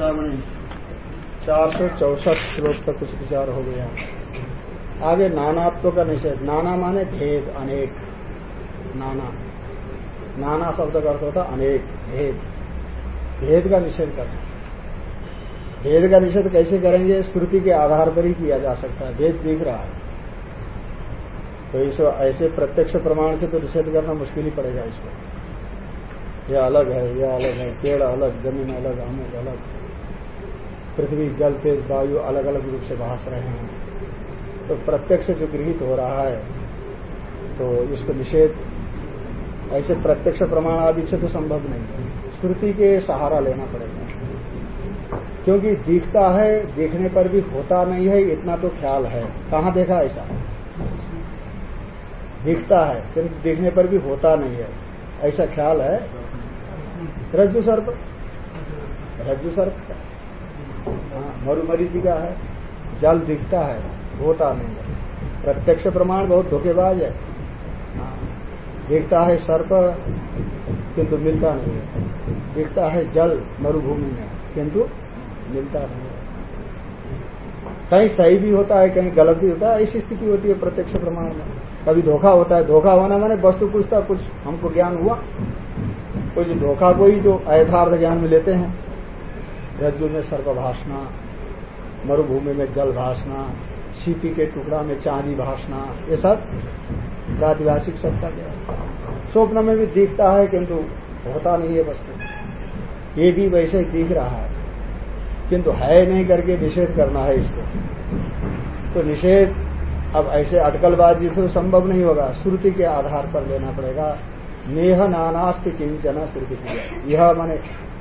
चार सौ चौसठ श्लोक तक कुछ विचार हो गया। आगे नानात्व का निषेध। नाना माने भेद, अनेक। नाना। नाना शब्द का अर्थ होता अनेक, भेद। भेद का निषेध करना। भेद का निषेध कैसे करेंगे? श्रुति के आधार पर ही किया जा सकता है। भेद दिख रहा है। तो इस ऐसे प्रत्यक्ष प्रमाण से तो निषेध करना मुश्किल ही पड़ेगा इसको। यह अलग है, यह अलग है। पेड़ अलग, ज़मीन अलग, अमुक अलग। पृथ्वी, जल, तेज, वायु अलग अलग रूप से भाष रहे हैं। तो प्रत्यक्ष जो गृहित हो रहा है तो इसको निषेध, ऐसे प्रत्यक्ष प्रमाण आदि से तो संभव नहीं है। श्रुति के सहारा लेना पड़ेगा। क्योंकि दिखता है, देखने पर भी होता नहीं है, इतना तो ख्याल है। कहाँ देखा ऐसा? दिखता है किंतु देखने पर भी होता नहीं है। ऐसा ख्याल है? रज्जु सर्प? रज्जु सर्प? का हाँ, जल दिखता है होता नहीं है। प्रत्यक्ष प्रमाण बहुत धोखेबाज है। हाँ, दिखता है सर्प किंतु मिलता नहीं है। दिखता है जल मरुभूमि में किंतु मिलता नहीं है। कहीं सही भी होता है कहीं गलत भी होता है ऐसी स्थिति होती है प्रत्यक्ष प्रमाण में। कभी धोखा होता है धोखा होना मैंने वस्तु कुछ था कुछ हमको ज्ञान हुआ। कुछ धोखा को ही जो अयथार्थ ज्ञान में लेते हैं। रज्जु में सर्प भाषना मरुभूमि में जल भाषना सीपी के टुकड़ा में चांदी भाषना ये सब प्रातिभाषिक सत्ता क्या स्वप्न में भी दिखता है, किंतु होता नहीं है वस्तु। ये भी वैसे दिख रहा है। किंतु है नहीं करके निषेध करना है इसको। तो निषेध अब ऐसे अटकलबाजी तो संभव नहीं होगा। श्रुति के आधार पर लेना पड़ेगा। नेह नानास्ति किंचन श्रुति। यह माने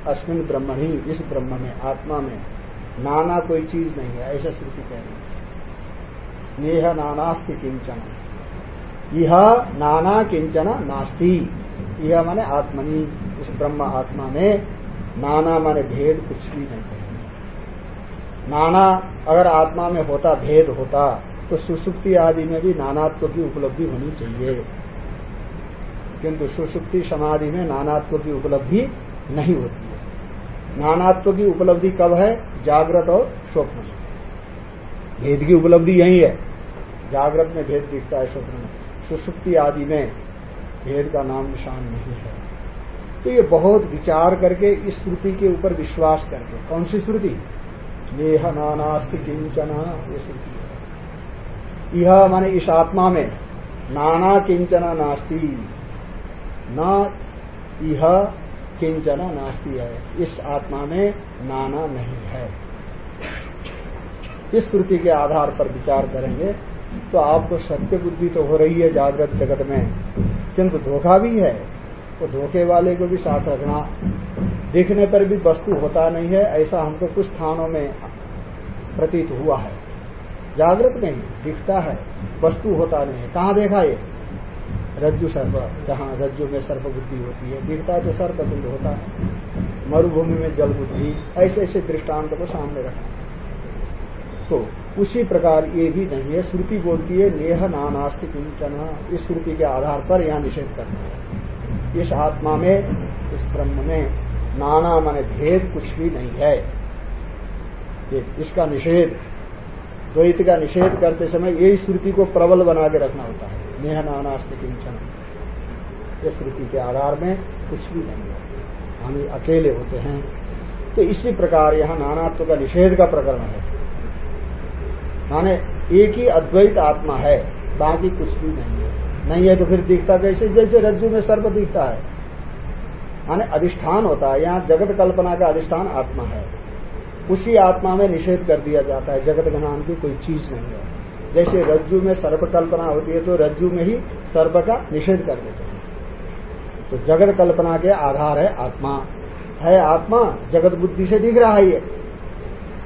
अश्विन ब्रह्म ही, इस ब्रह्म में, आत्मा में, नाना कोई चीज़ नहीं है, ऐसा श्रुति कह रही नेह नानास्ति किंचन। यह नाना किंचन नास्ति। यह माने आत्मनि, इस ब्रह्म आत्मा में, नाना माने भेद कुछ भी नहीं है। नाना अगर आत्मा में होता, भेद होता तो सुसुप्ति आदि में भी नानात्व की उपलब्धि होनी चाहिए। किंतु सुसुप्ति समाधि में नानात्व की उपलब्धि नहीं होती। नानात्व की उपलब्धि कब है? जागृत और स्वप्न में। भेद की उपलब्धि यही है। जागृत में भेद दिखता है स्वप्न में। सुसुप्ति आदि में भेद का नाम निशान नहीं है। तो ये बहुत विचार करके इस श्रुति के ऊपर विश्वास करके, कौन सी श्रुति? नेह नानास्ति किंचना, ये श्रुति यह माने इस आत्मा में नाना किंचना नास्ती। न यह किंचन नास्ती है। इस आत्मा में नाना नहीं है। इस श्रुति के आधार पर विचार करेंगे तो आपको सत्य बुद्धि तो हो रही है जागृत जगत में। किंतु धोखा भी है। तो धोखे वाले को भी साथ रखना। दिखने पर भी वस्तु होता नहीं है, ऐसा हमको कुछ स्थानों में प्रतीत हुआ है। जागृत नहीं, दिखता है। वस्तु होता नहीं है। कहाँ देखा ये? रज्जु सर्प, जहाँ रज्जु में सर्प बुद्धि होती है दिखता तो सर्प बिंद होता है। मरुभूमि में जल बुद्धि, ऐसे ऐसे दृष्टांत को सामने रखना तो उसी प्रकार ये भी नहीं है, श्रुति बोलती है, नेह नानास्ति किंचन। इस श्रुति के आधार पर यहाँ निषेध करना है। इस आत्मा में, इस ब्रह्म में नाना माने भेद कुछ भी नहीं है। इसका निषेध, द्वैत का निषेध करते समय यही श्रुति को प्रबल बना के रखना होता है। नेह नानास्त किंचन ये श्रुति के आधार में कुछ भी नहीं है हम अकेले होते हैं। तो इसी प्रकार यहाँ नानात्व का निषेध का प्रकरण है। माने एक ही अद्वैत आत्मा है, बाकी कुछ भी नहीं है। नहीं है तो फिर दिखता कैसे? जैसे रज्जु में सर्व दिखता है। माने अधिष्ठान होता है। यहाँ जगत कल्पना का अधिष्ठान आत्मा है। उसी आत्मा में निषेध कर दिया जाता है। जगत नाम की कोई चीज़ नहीं है। जैसे रज्जु में सर्प कल्पना होती है तो रज्जु में ही सर्प का निषेध कर देते हैं। तो जगत कल्पना के आधार है आत्मा। है आत्मा, जगत बुद्धि से दिख रहा है ये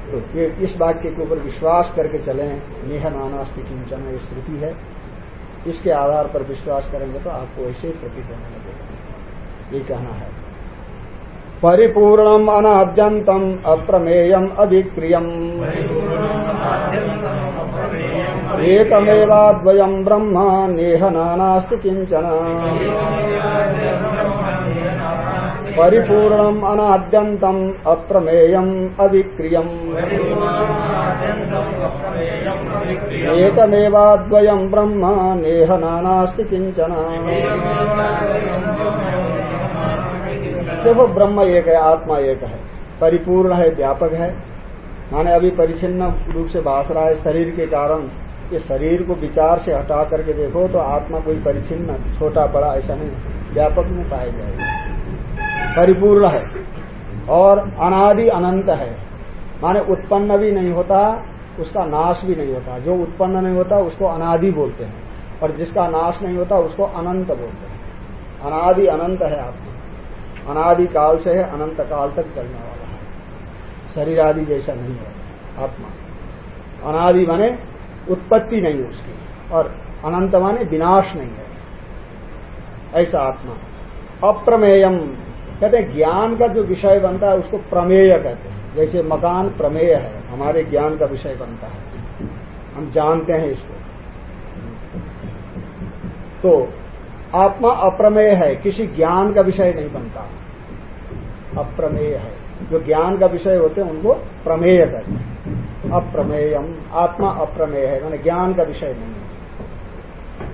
तो ये इस वाक्य के ऊपर विश्वास करके चले। नेह नानास्ति किंचन ये श्रुति है। इसके आधार पर विश्वास करेंगे तो आपको ऐसे ही प्रतीत होने लगेगा। ये कहना है। परिपूर्णम अनाद्यंतम अप्रमेयम अभिक्रियम। एकमेवाद्वयम ब्रह्म नेह नानास्ति किंचन परिपूर्णम अनाद्यंतम अप्रमेयम अविक्रियम एकमेवाद्वयम ब्रह्म नेह नानास्ति किंचन देखो, ब्रह्म एक है, आत्मा एक है, परिपूर्ण है, व्यापक है। माने अभी परिचिन्न रूप से भाष रहा है शरीर के कारण। ये शरीर को विचार से हटा करके देखो तो आत्मा कोई परिचिन्न, छोटा, बड़ा ऐसा नहीं। व्यापक में पाया जाएगा परिपूर्ण है और अनादि अनंत है। माने उत्पन्न भी नहीं होता, उसका नाश भी नहीं होता। जो उत्पन्न नहीं होता, उसको अनादि बोलते हैं। और जिसका नाश नहीं होता, उसको अनंत बोलते हैं। अनादि अनंत है आत्मा। अनादि काल से है, अनंत काल तक चलने वाला है। शरीर आदि जैसा नहीं है, आत्मा। अनादि माने उत्पत्ति नहीं है उसकी, और अनंत माने विनाश नहीं है। ऐसा आत्मा। अप्रमेयम। कहते हैं, ज्ञान का जो विषय बनता है, उसको प्रमेय कहते हैं। जैसे मकान प्रमेय है, हमारे ज्ञान का विषय बनता है। हम जानते हैं इसको। तो आत्मा अप्रमेय है, किसी ज्ञान का विषय नहीं बनता। अप्रमेय है। जो ज्ञान का विषय होते हैं, उनको प्रमेय कहते हैं। अप्रमेयम, आत्मा अप्रमेय है, मैंने ज्ञान का विषय नहीं है।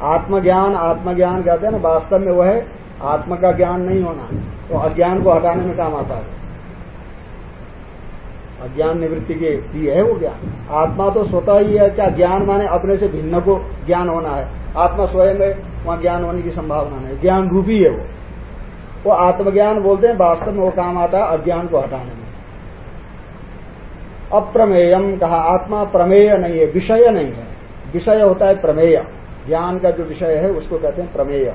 आत्मज्ञान आत्मज्ञान कहते हैं ना, वास्तव में वह है, आत्मा का ज्ञान नहीं होना। तो अज्ञान को हटाने में काम आता है। अज्ञान निवृत्ति के लिए है वो ज्ञान। आत्मा तो स्वतः ही है, क्या ज्ञान माने अपने से भिन्न को ज्ञान होना है? आत्मा स्वयं में वहाँ ज्ञान होने की संभावना नहीं। ज्ञान रूपी है वो। वो आत्मज्ञान बोलते हैं, वास्तव में वो काम आता है, अज्ञान को हटाने में। अप्रमेयम कहा, आत्मा प्रमेय नहीं है, विषय नहीं है। विषय होता है प्रमेय। ज्ञान का जो विषय है, उसको कहते हैं प्रमेय।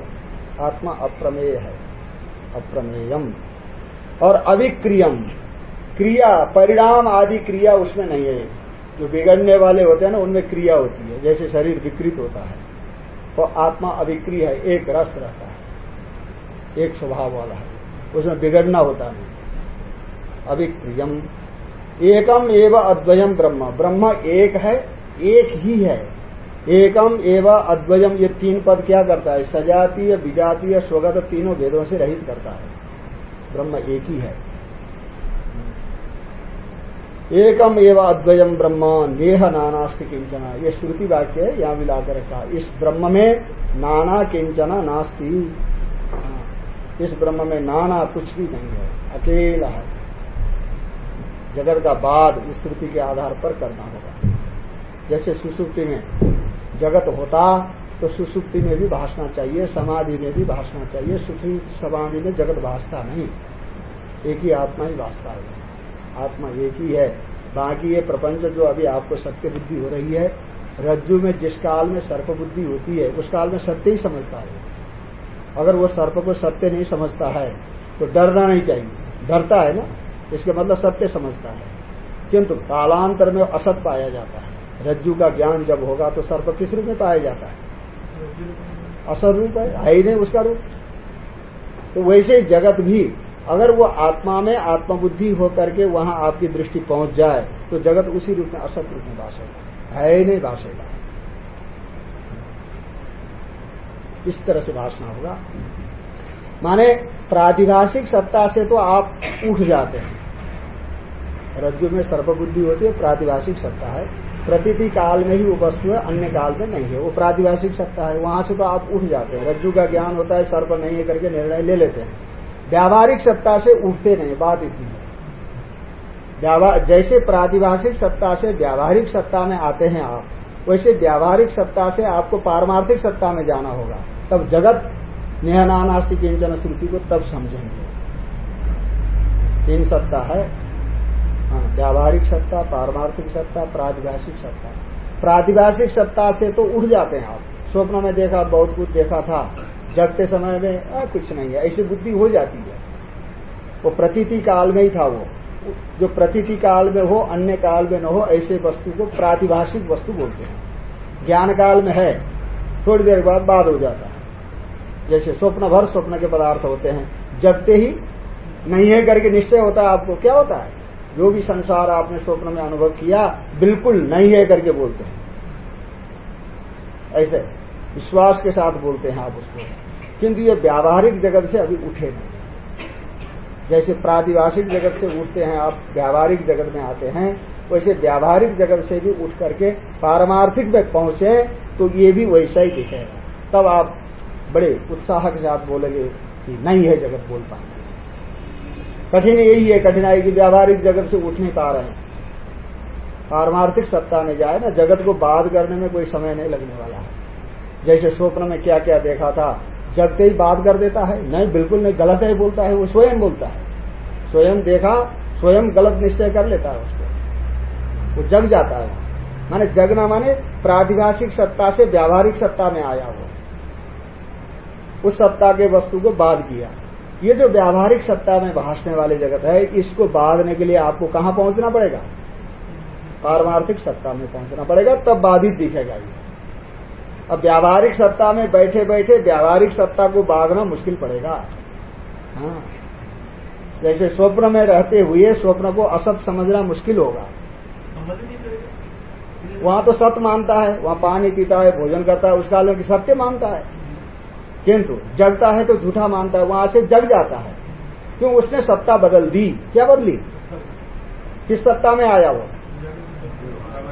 आत्मा अप्रमेय है। अप्रमेयम। और अविक्रियम। क्रिया, परिणाम आदि क्रिया उसमें नहीं है। जो बिगड़ने वाले होते हैं ना, उनमें क्रिया होती है। जैसे शरीर विकृत होता है। तो आत्मा अविक्रिय है, एक रस रहता है, एक स्वभाव वाला है, उसमें बिगड़ना होता नहीं। अविक्रियम एकम एवं अद्वयम ब्रह्म। ब्रह्म एक है, एक ही है। एकम एवं अद्वयम ये तीन पद क्या करता है? सजातीय, विजातीय, स्वगत तीनों वेदों से रहित करता है। ब्रह्म एक ही है। एकम एवं अद्वयम ब्रह्म, नेह नानास्ति किंचना ये श्रुति वाक्य है, यहाँ मिलाकर रखा इस ब्रह्म में नाना किंचना नास्ति। इस ब्रह्म में नाना कुछ भी नहीं है, अकेला है। जगत का बाद इस श्रुति के आधार पर करना होगा। जैसे सुसुप्ति में जगत होता तो सुसुप्ति में भी भाषना चाहिए, समाधि में भी भाषना चाहिए, सुखी समाधि में जगत भाषता नहीं। एक ही आत्मा ही भाषता है। आत्मा एक ही है। बाकी ये प्रपंच जो अभी आपको सत्य बुद्धि हो रही है, रज्जु में जिस काल में सर्प बुद्धि होती है, उस काल में सत्य ही समझता है। अगर वो सर्प को सत्य नहीं समझता है तो डरना नहीं चाहिए। डरता है ना? इसके मतलब सत्य समझता है। किंतु कालांतर में असत पाया जाता है। रज्जु का ज्ञान जब होगा तो सर्प किस रूप में पाया जाता है? असर रूप है है नहीं उसका रूप। तो वैसे जगत भी अगर वो आत्मा में आत्मबुद्धि होकर के वहाँ आपकी दृष्टि पहुँच जाए तो जगत उसी रूप में असत रूप में भाषेगा। है ही नहीं भाषेगा। इस तरह से भाषण होगा। माने प्रादिभाषिक सत्ता से तो आप उठ जाते हैं। रज्जु में सर्वबुद्धि होती है प्रादिभाषिक सत्ता है। प्रतीति काल में ही वो वस्तु है, अन्य काल में नहीं है। वो प्रादिभाषिक सत्ता है, वहाँ से तो आप उठ जाते हैं। रज्जु का ज्ञान होता है सर्व नहीं है करके निर्णय ले लेते हैं। व्यावहारिक सत्ता से उठते नहीं, बात इतनी है। जैसे प्रातिभाषिक सत्ता से व्यावहारिक सत्ता में आते हैं आप, वैसे व्यावहारिक सत्ता से आपको पारमार्थिक सत्ता में जाना होगा। तब जगत नेहनानास्ति किंचन श्रुति को तब समझेंगे। तीन सत्ता है। हाँ व्यावहारिक सत्ता, पारमार्थिक सत्ता प्रादिभाषिक सत्ता। प्रादिभाषिक सत्ता से तो उठ जाते हैं आप। स्वप्न में देखा, बहुत कुछ देखा था। जगते समय में आ, कुछ नहीं है। ऐसी बुद्धि हो जाती है। वो प्रतीति काल में ही था वो। जो प्रतीति काल में हो अन्य काल में न हो ऐसे वस्तु को प्रातिभाषिक वस्तु बोलते हैं। ज्ञान काल में है थोड़ी देर बाद बाद हो जाता है। जैसे स्वप्न भर स्वप्न के पदार्थ होते हैं। जगते ही नहीं है करके निश्चय होता है आपको क्या होता है? जो भी संसार आपने स्वप्न में अनुभव किया बिल्कुल नहीं है करके बोलते हैं। ऐसे विश्वास के साथ बोलते हैं आप उसको। किंतु ये व्यावहारिक जगत से अभी उठे नहीं जैसे प्रादिवासिक जगत से उठते हैं, आप व्यावहारिक जगत में आते हैं, वैसे व्यावहारिक जगत से भी उठ करके पारमार्थिक तक पहुँचे तो ये भी वैसा ही। दिखेगा तब आप बड़े उत्साह के साथ बोलेंगे कि नहीं है जगत बोल पाएँगे कठिन यही है, कठिनाई की व्यावहारिक जगत से उठ नहीं पा रहे हैं। पारमार्थिक सत्ता में जाए ना, जगत को बाध करने में कोई समय नहीं लगने वाला है। जैसे स्वप्न में क्या क्या देखा था जगते ही बात कर देता है, नहीं, बिल्कुल नहीं, गलत है बोलता है, वो स्वयं बोलता है। स्वयं देखा, स्वयं गलत निश्चय कर लेता है उसको। वो जग जाता है। माने जगना माने प्रातिभाषिक सत्ता से व्यावहारिक सत्ता में आया वो उस सत्ता के वस्तु को बाध किया। ये जो व्यावहारिक सत्ता में भाषने वाली जगत है, इसको बाधने के लिए आपको कहाँ पहुँचना पड़ेगा? पारमार्थिक सत्ता में पहुँचना पड़ेगा, तब बाधित दिखेगा ये। अब व्यावहारिक सत्ता में बैठे बैठे व्यावहारिक सत्ता को बाधना मुश्किल पड़ेगा। हाँ। जैसे स्वप्न में रहते हुए स्वप्न को असत समझना मुश्किल होगा। वहाँ तो सत्य मानता है, वहाँ पानी पीता है, भोजन करता है उस काल में सत्य मानता है। किंतु जगता है तो झूठा मानता है, वहाँ से जग जाता है। क्यों? उसने सत्ता बदल दी। क्या बदली? किस सत्ता में आया वो?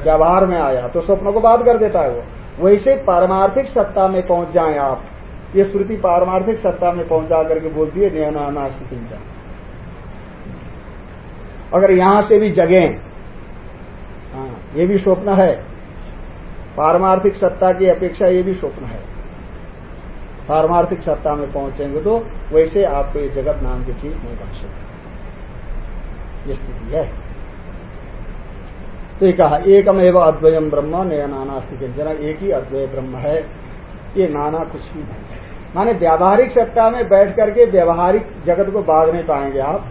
व्यवहार में आया। तो स्वप्न को बात कर देता है वो। वैसे पारमार्थिक सत्ता में पहुँच जाए आप। ये श्रुति पारमार्थिक सत्ता में पहुँचा करके बोलती है नियना चिंता। अगर यहाँ से भी जगे हाँ ये भी स्वप्न है। पारमार्थिक सत्ता की अपेक्षा ये भी स्वप्न है। पारमार्थिक सत्ता में पहुँचेंगे तो वैसे आपको ये जगत नाम की चीज़ नहीं बन सकती। ये स्थिति है। तो ये कहा, एकमेव अद्वयम ब्रह्म, नया नाना स्थिति जरा एक ही अद्वय ब्रह्म है, ये नाना कुछ भी नहीं है। माने व्यावहारिक सत्ता में बैठ करके व्यावहारिक जगत को बाग नहीं पाएँगे आप।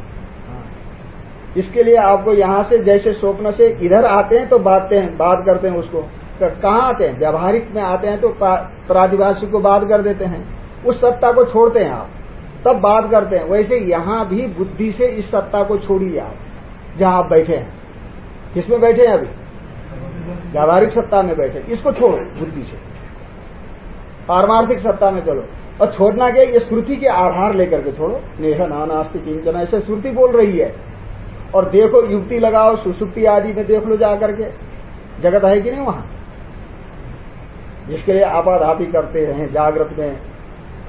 इसके लिए आपको यहाँ से जैसे स्वप्न से इधर आते हैं तो बातते हैं, बात करते हैं उसको। तो कहाँ आते हैं? व्यावहारिक में आते हैं तो प्रादिवासी को बात कर देते हैं। उस सत्ता को छोड़ते हैं आप। तब बात करते हैं। वैसे यहाँ भी बुद्धि से इस सत्ता को छोड़िए आप, जहाँ आप बैठे हैं। किसमें बैठे हैं अभी? व्यावहारिक सत्ता में बैठे। इसको छोड़ो, बुद्धि से। पारमार्थिक सत्ता में चलो। और छोड़ना क्या ये श्रुति के आधार लेकर के छोड़ो। नेह नानास्ति किंचना, ऐसे श्रुति बोल रही है। और देखो, युक्ति लगाओ, सुसुप्ति आदि में देख लो जाकर के। जगत है कि नहीं वहाँ? जिसके लिए आपाधापी करते हैं जागृत में।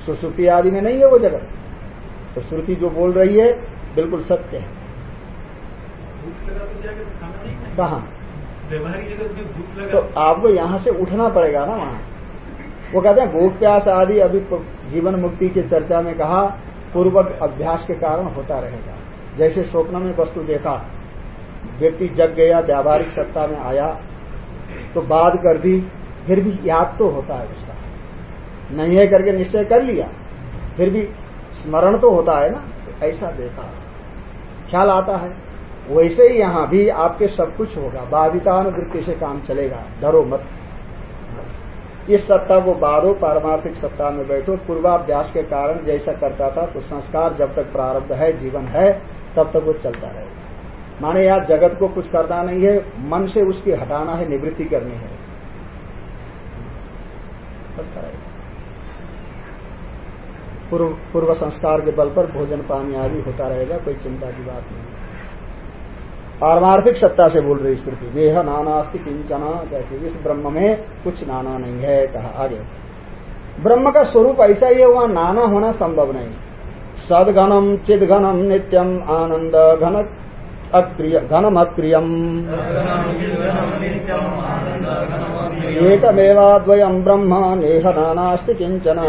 सुसुप्ति आदि में नहीं है वो जगत। तो श्रुति जो बोल रही है, बिल्कुल सत्य है। कहा? तो आपको यहाँ से उठना पड़ेगा ना वहाँ। वो कहते हैं भूख प्यास आदि अभी जीवन मुक्ति की चर्चा में कहा पूर्वक अभ्यास के कारण होता रहेगा। जैसे स्वप्न में वस्तु देखा व्यक्ति जग गया व्यावहारिक सत्ता में आया तो बात कर दी फिर भी याद तो होता है उसका। नहीं है करके निश्चय कर लिया फिर भी स्मरण तो होता है ना ऐसा देखा। ख्याल आता है। वैसे ही यहाँ भी आपके सब कुछ होगा। बाधितानुवृत्ति से काम चलेगा। डरो मत। इस सत्ता को बारो पारमार्थिक सत्ता में बैठो। पूर्वाभ्यास के कारण जैसा करता था तो संस्कार जब तक प्रारब्ध है, जीवन है, तब तक वो चलता रहेगा माने यार, जगत को कुछ करना नहीं है, मन से उसकी हटाना है, निवृत्ति करनी है। पूर्व पूर्व संस्कार के बल पर भोजन पानी आदि होता रहेगा, कोई चिंता की बात नहीं। पारमार्थिक सत्ता से बोल रही स्मृति। वेह नानास्ति किंचना कहते इस ब्रह्म में कुछ नाना नहीं है, कहा आगे। ब्रह्म का स्वरूप ऐसा ही है, वहाँ नाना होना संभव नहीं। सदघनम चिदघनम नित्यम आनंद घन घनमक्रियम एकमेवाद्वयम् ब्रह्म नेह नानास्ति किंचन।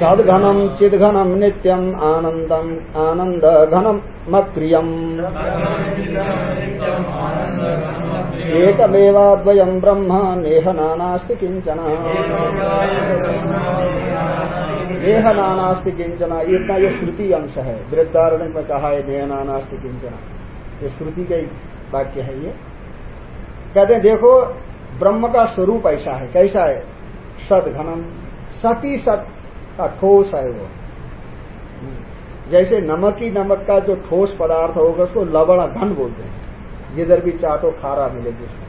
सद्घनम् चिद्घनम् नित्यम् आनन्दम् आनन्दघनमक्रियम् एकमेवाद्वयम् ब्रह्म नेह नानास्ति किंचन। नेह नानास्ति किंचना इतना ये श्रुति अंश है। वृद्धारण में कहा है नेह नानास्ति किंचना ये श्रुति का वाक्य है ये। कहते हैं, देखो, ब्रह्म का स्वरूप ऐसा है, कैसा है? सद घनम सती सत का ठोस है वो। जैसे नमक ही नमक का जो ठोस पदार्थ होगा, उसको लवण, घन बोलते हैं। जिधर भी चाटो खारा मिलेगी उसमें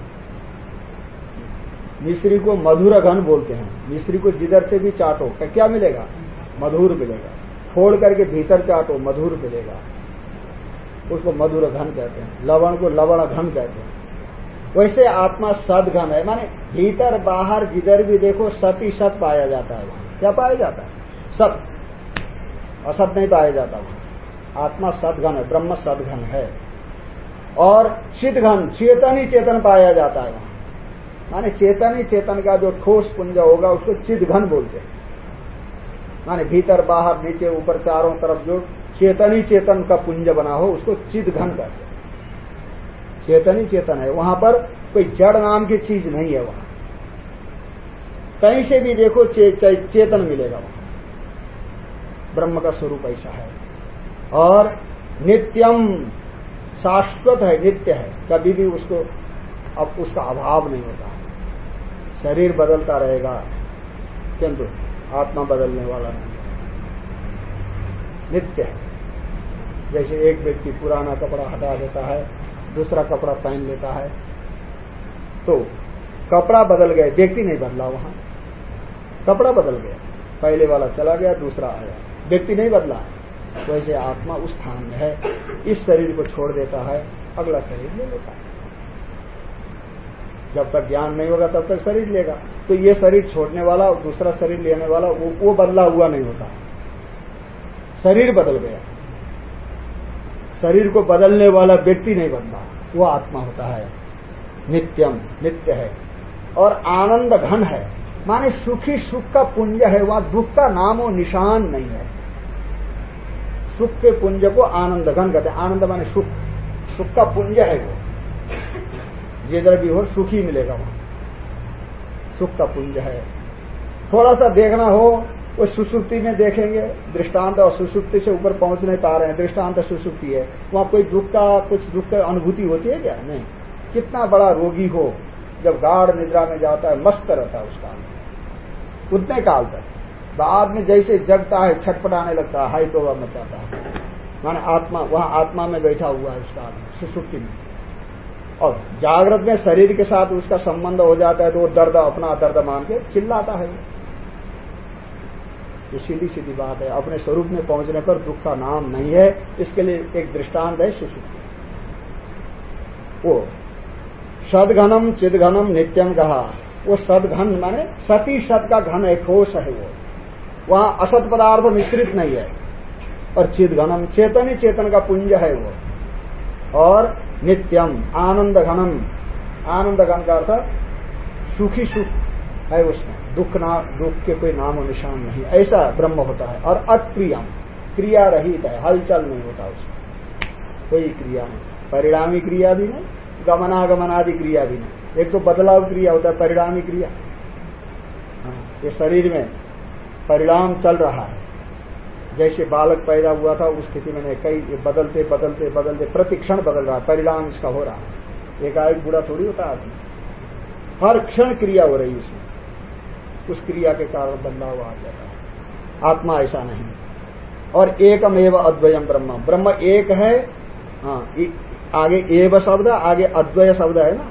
मिश्री को मधुर घन बोलते हैं। मिश्री को जिधर से भी चाटो क्या मिलेगा? मधुर मिलेगा। छोड़ करके भीतर चाटो मधुर मिलेगा। उसको मधुर घन कहते हैं। लवण को लवण घन कहते हैं। वैसे आत्मा सदघन है। माने भीतर, बाहर, जिधर भी देखो, सत ही सत पाया जाता है वहाँ। क्या पाया जाता है? सत। असत नहीं पाया जाता वहाँ। आत्मा सदघन है, ब्रह्म सदघन है। और चितघन चेतन ही चेतन पाया जाता है वहाँ। माने चेतन ही चेतन का जो ठोस पुंज होगा, उसको चिदघन बोलते हैं। माने भीतर बाहर नीचे ऊपर चारों तरफ़ जो चेतन चेतन का पुंज बना हो उसको चिदघन कहते हैं। चेतन चेतन है। वहाँ पर कोई जड़ नाम की चीज़ नहीं है वहाँ। कहीं से भी देखो चे, चे, चेतन मिलेगा वहाँ। ब्रह्म का स्वरूप ऐसा है। और नित्यम शाश्वत है नित्य है। कभी भी उसको अब उसका अभाव नहीं होता। शरीर बदलता रहेगा। किंतु आत्मा बदलने वाला नहीं नित्य है। जैसे एक व्यक्ति पुराना कपड़ा हटा देता है, दूसरा कपड़ा पहन लेता है तो कपड़ा बदल गया, व्यक्ति नहीं बदला वहाँ। कपड़ा बदल गया। पहले वाला चला गया, दूसरा आया। व्यक्ति नहीं बदला। वैसे आत्मा उस स्थान में है। इस शरीर को छोड़ देता है, अगला शरीर ले लेता है। जब तक ज्ञान नहीं होगा तब तक शरीर लेगा। तो ये शरीर छोड़ने वाला और दूसरा शरीर लेने वाला वो, वो बदला हुआ नहीं होता। शरीर बदल गया। शरीर को बदलने वाला व्यक्ति नहीं बनता। वो आत्मा होता है। नित्यम नित्य है। और आनंद घन है। माने सुखी सुख का पुंज है। वहाँ दुख का नाम और निशान नहीं है। सुख के पुंज को आनंद घन कहते आनंद माने सुख। सुख का पुंज है वो। जिधर भी हो सुखी मिलेगा वहाँ। सुख का पुंज है। थोड़ा सा देखना हो, वो सुसुप्ति में देखेंगे, दृष्टांत और सुसुप्ति से ऊपर पहुँच नहीं पा रहे हैं, दृष्टांत सुसुप्ति है। वहाँ कोई दुख का, कुछ दुख का अनुभूति होती है क्या? नहीं। कितना बड़ा रोगी हो, जब गाढ़ निद्रा में जाता है, मस्त रहता है उस काल उतने काल तक। बाद में जैसे जगता है, छटपटाने लगता है हाई तोबा मचाता है माने आत्मा, वहाँ आत्मा में बैठा हुआ है उस काल में सुसुप्ति में। और जागृत में शरीर के साथ उसका संबंध हो जाता है तो वो दर्द अपना दर्द मान के चिल्लाता है। ये सीधी सीधी बात है। अपने स्वरूप में पहुँचने पर दुख का नाम नहीं है। इसके लिए एक दृष्टांत है सुसुप्ति वो सदघनम चिदघनम नित्यम कहा। वो सदघन माने सती सत का घन है ठोस है वो। वहाँ असत पदार्थ मिश्रित नहीं है। और चिदघनम चेतन ही चेतन का पुंज है वो। और नित्यम आनंद घनम आनंद घन का अर्थ सुखी सुख है उसमें। दुख ना दुख के कोई नाम और निशान नहीं। ऐसा ब्रह्म होता है। और अक्रियम क्रिया रहित है। हलचल नहीं होता उसमें। कोई क्रिया नहीं। परिणामी क्रिया भी नहीं गमनागमन आदि क्रिया भी नहीं। एक तो बदलाव क्रिया होता है परिणामी क्रिया। हाँ, ये शरीर में परिणाम चल रहा है। जैसे बालक पैदा हुआ था, उस स्थिति में कई बदलते बदलते बदलते, प्रतिक्षण बदल रहा परिणाम इसका हो रहा एकाएक बुरा थोड़ी होता आदमी। हर क्षण क्रिया हो रही इसमें उस क्रिया के कारण बदलाव आ जाता है। आत्मा ऐसा नहीं और एकमेव अद्वयम ब्रह्म ब्रह्म एक है हाँ आगे एव शब्द, आगे अद्वय शब्द है ना।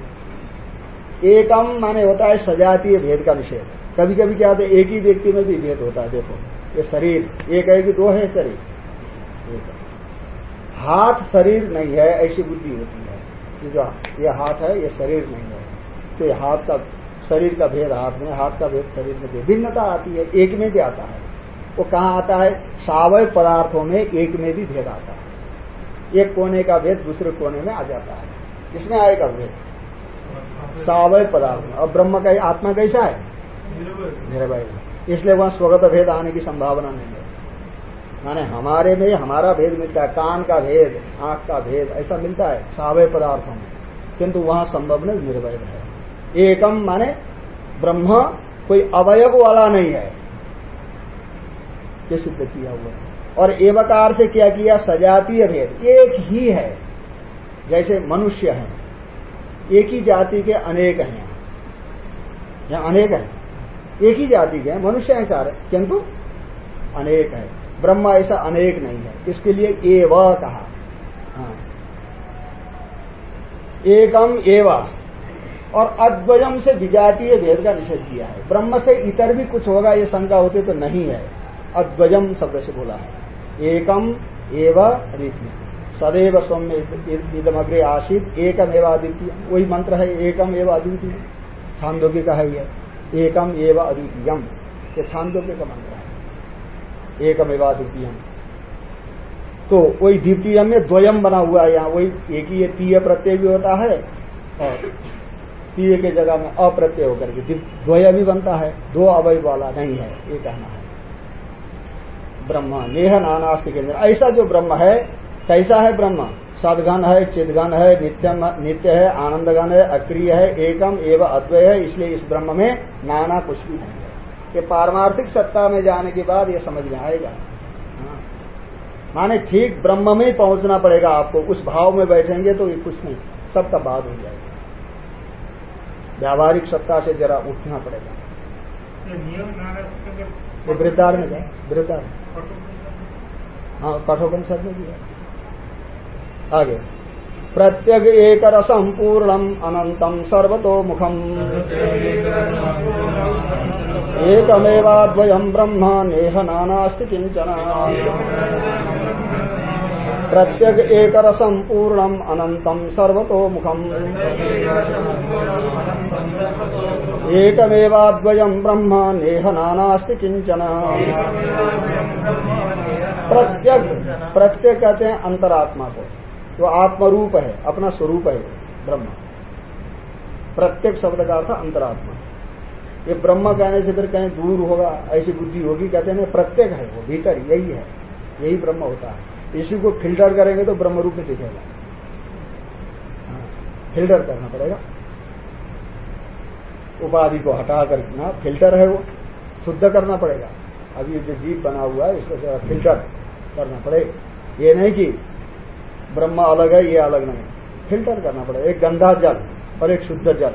एकम माने होता है सजातीय भेद का निषेध। कभी कभी क्या होता है, एक ही व्यक्ति में भी भेद होता है, देखो। ये शरीर एक है कि दो है शरीर। हाथ शरीर नहीं है, ऐसी बुद्धि होती है। ये जो, ये हाथ है, ये शरीर नहीं है। तो ये हाथ का, शरीर का भेद हाथ में, हाथ का भेद शरीर में भिन्नता आती है, एक में भी आता है। वो कहाँ आता है? सावय पदार्थों में एक में भी भेद आता है। एक कोने का भेद दूसरे कोने में आ जाता है। किसमें आएगा भेद? सावय पदार्थ में। और ब्रह्म का आत्मा कैसा है? निर्भय इसलिए वहाँ स्वगत भेद आने की संभावना नहीं है। माने हमारे में, हमारा भेद मिलता है, कान का भेद, आँख का भेद, ऐसा मिलता है सावय पदार्थों में। किंतु वहाँ संभव नहीं, निर्भय है। एकम माने ब्रह्म, कोई अवयव वाला नहीं है। ये सिद्ध किया हुआ है। और एवकार से क्या किया? सजातीय भेद। एक ही है। जैसे मनुष्य है। एक ही जाति के अनेक हैं। यहाँ अनेक हैं। एक ही जाति के हैं, मनुष्य है सारे, किंतु अनेक है। ब्रह्म ऐसा अनेक नहीं है। इसके लिए एव कहा। हाँ। एकम एव। और अद्वयम से विजातीय भेद का निषेध किया है। ब्रह्म से इतर भी कुछ होगा, ये शंका होती तो नहीं है। अद्वयम शब्द से बोला है। एकम एव रीति। सदैव सौम्य इदमग्रे आशित एकम एवं अद्वितीय वही मंत्र है एकम एवं अद्वितीय छांदोग्य का है ये एकम एवं अद्वितीयम। ये छांदोग्य का मंत्र है। एकम एवं अद्वितीयम। तो वही द्वितीय में द्वयम बना हुआ है यहाँ। वही एक ही तीय प्रत्यय भी होता है और तीय के जगह में अप्रत्यय होकर के द्वय भी बनता है। दो अवय वाला नहीं है, ये कहना है। ब्रह्म, नेह नानास्ति के ऐसा जो ब्रह्म है कैसा है ब्रह्म। सदघन है चिदघन है नित्यम नित्य है आनंदघन है अक्रिय है एकम एवं अद्वय है इसलिए इस ब्रह्म में नाना कुछ भी नहीं है। ये पारमार्थिक सत्ता में जाने के बाद ये समझ में आएगा। हाँ। माने ठीक ब्रह्म में ही पहुँचना पड़ेगा आपको। उस भाव में बैठेंगे तो ये कुछ नहीं। सबका बाद हो जाएगा। व्यावहारिक सत्ता से जरा उठना पड़ेगा। ये वृद्धार में जाए वृद्धार। हाँ कठोपनिषद में भी है। आगे। प्रत्यग एक रसम पूर्णम अनंतम सर्वतोमुखम एकमेवाद्वयम ब्रह्म, नेह नानास्ति किंचन प्रत्यग एक रसम पूर्णम अनंतम सर्वतोमुखम एकमेवाद्वयम ब्रह्म, नेह नानास्ति किंचन प्रत्यक प्रत्यक कहते हैं अंतरात्मा को। जो आत्मरूप है अपना स्वरूप है ब्रह्म। प्रत्येक शब्द का अर्थ अंतरात्मा। ये ब्रह्म कहने से फिर कहीं दूर होगा ऐसी बुद्धि होगी कहते हैं प्रत्येक है वो भीतर यही है यही ब्रह्म होता है। इसी को फ़िल्टर करेंगे तो ब्रह्म रूप में दिखेगा। हाँ, फ़िल्टर करना पड़ेगा। उपाधि को हटा कर ना फ़िल्टर है वो शुद्ध करना पड़ेगा। अब ये जो जीव बना हुआ है इसको फ़िल्टर करना पड़ेगा। ये नहीं कि ब्रह्म अलग है, ये अलग नहीं। फ़िल्टर करना पड़ेगा, एक गंदा जल और एक शुद्ध जल।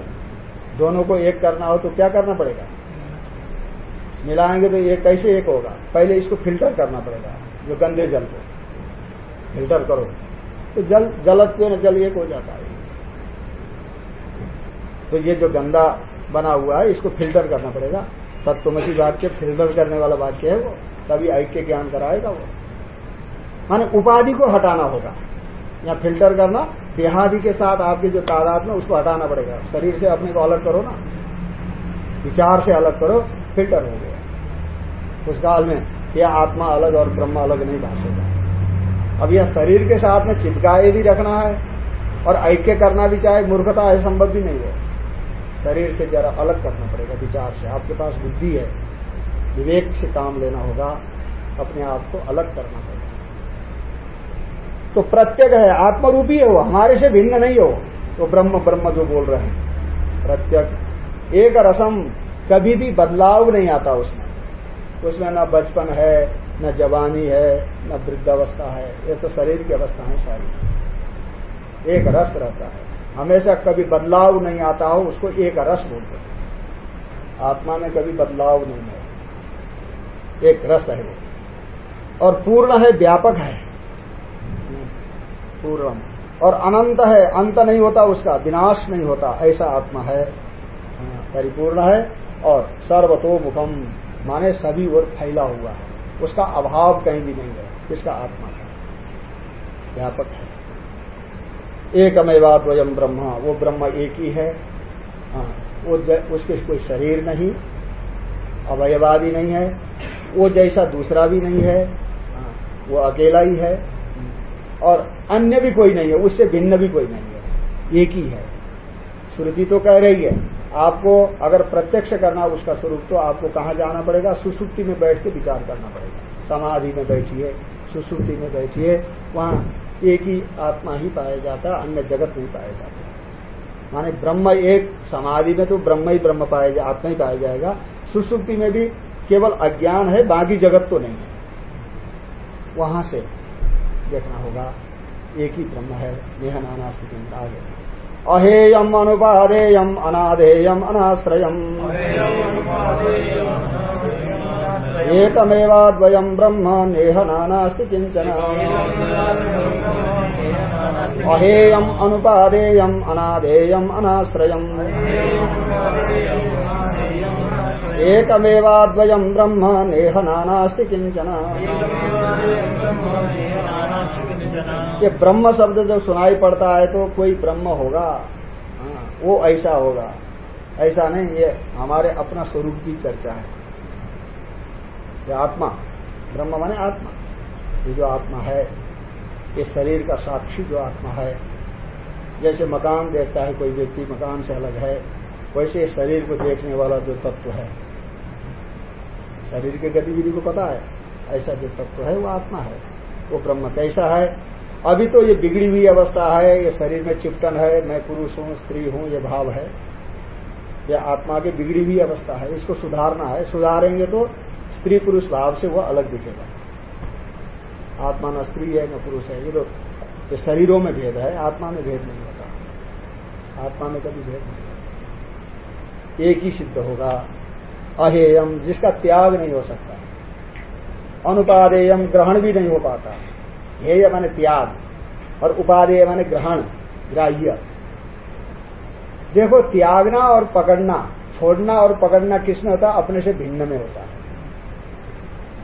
दोनों को एक करना हो तो क्या करना पड़ेगा? मिलाएँगे तो ये कैसे एक होगा? पहले इसको फ़िल्टर करना पड़ेगा, जो गंदे जल को। फ़िल्टर करो। तो जल जलत्व में जल एक हो जाता है। तो ये जो गंदा बना हुआ है, इसको फ़िल्टर करना पड़ेगा। तत्वमसी वाक्य फ़िल्टर करने वाला वाक्य है वो। तभी ऐक्य ज्ञान कराएगा वो। माने उपाधि को हटाना होगा। या फ़िल्टर करना, देहादि के साथ आपके जो तादाद में, उसको हटाना पड़ेगा। शरीर से अपने को अलग करो ना। विचार से अलग करो, फ़िल्टर हो गया। उस काल में यह आत्मा अलग और ब्रह्म अलग नहीं भाषेगा अब यह शरीर के साथ में चिपकाए भी रखना है, और ऐक्य करना भी चाहे, मूर्खता है संभव भी नहीं है। शरीर से जरा अलग करना पड़ेगा विचार से। आपके पास बुद्धि है। विवेक से काम लेना होगा। अपने आप को अलग करना पड़ेगा। तो प्रत्यक है, आत्मरूपी है वो, हमारे से भिन्न नहीं हो। तो ब्रह्म ब्रह्म जो बोल रहे हैं। प्रत्यक, एक रसम, कभी भी बदलाव नहीं आता उसमें। उसमें न बचपन है, न जवानी है, न वृद्धावस्था है। ये तो शरीर की अवस्था है सारी। एक रस रहता है। हमेशा कभी बदलाव नहीं आता हो, उसको एक रस बोलते हैं। आत्मा में कभी बदलाव नहीं है। एक रस है वो। और पूर्ण है, व्यापक है। पूर्वम। और अनंत है अंत नहीं होता उसका विनाश नहीं होता ऐसा आत्मा है। हाँ, परिपूर्ण है और सर्वतो मुखम माने सभी ओर फैला हुआ है। उसका अभाव कहीं भी नहीं है इसका आत्मा है। व्यापक है। एकमेवाद्वयम ब्रह्म वो ब्रह्म एक ही है। हाँ, वो उसके कोई शरीर नहीं अवयवादी नहीं है। वो जैसा दूसरा भी नहीं है हाँ, वो अकेला ही है। और अन्य भी कोई नहीं है, उससे भिन्न भी कोई नहीं है। एक ही है। श्रुति तो कह रही है, आपको अगर प्रत्यक्ष करना उसका स्वरूप तो आपको कहाँ जाना पड़ेगा? सुसुप्ति में बैठ के विचार करना पड़ेगा। समाधि में बैठिए, सुसुप्ति में बैठिए, वहाँ एक ही आत्मा ही पाया जाता अन्य जगत नहीं पाया जाता। माने ब्रह्म एक, समाधि में तो ब्रह्म ही ब्रह्म पाया जाए आत्मा ही पाया जाएगा। सुसुप्ति में भी केवल अज्ञान है, बाकी जगत तो नहीं है। वहाँ से देखना होगा। एक ही ब्रह्म है यह नाना स्थिति आगे। अहेयम अनुपादेयम अनाधेयम अनाश्रयम। एकमेवाद्वयम ब्रह्म नेह नानास्ति किंचन अहेयम अनुपादेयम अनाधेयम अनाश्रयम। एकमेवाद्वयम् ब्रह्म नेह नानास्ति किंचन ये ब्रह्म शब्द जब सुनाई पड़ता है तो कोई ब्रह्म होगा। हाँ, वो ऐसा होगा। ऐसा नहीं ये हमारे अपना स्वरूप की चर्चा है। ये आत्मा ब्रह्म माने आत्मा। ये जो आत्मा है ये शरीर का साक्षी जो आत्मा है। जैसे मकान देखता है कोई व्यक्ति मकान से अलग है वैसे शरीर को देखने वाला जो तत्व है। शरीर की गतिविधि को पता है, ऐसा जो तत्व है वो आत्मा है, वो ब्रह्म कैसा है? अभी तो ये बिगड़ी हुई अवस्था है, ये शरीर में चिपटन है, मैं पुरुष हूँ, स्त्री हूँ, ये भाव है। ये आत्मा की बिगड़ी हुई अवस्था है, इसको सुधारना है। सुधारेंगे तो स्त्री पुरुष भाव से वह अलग दिखेगा। आत्मा न स्त्री है, न पुरुष है, ये तो ये शरीरों में भेद है, आत्मा में भेद नहीं होता। आत्मा में कभी भेद नहीं एक ही सिद्ध होगा। अहेयम जिसका त्याग नहीं हो सकता। अनुपादेयम ग्रहण भी नहीं हो पाता। हेय माने त्याग, और उपादेय माने ग्रहण, ग्राह्य। देखो, त्यागना और पकड़ना, छोड़ना और पकड़ना किसमें होता है? अपने से भिन्न में होता है।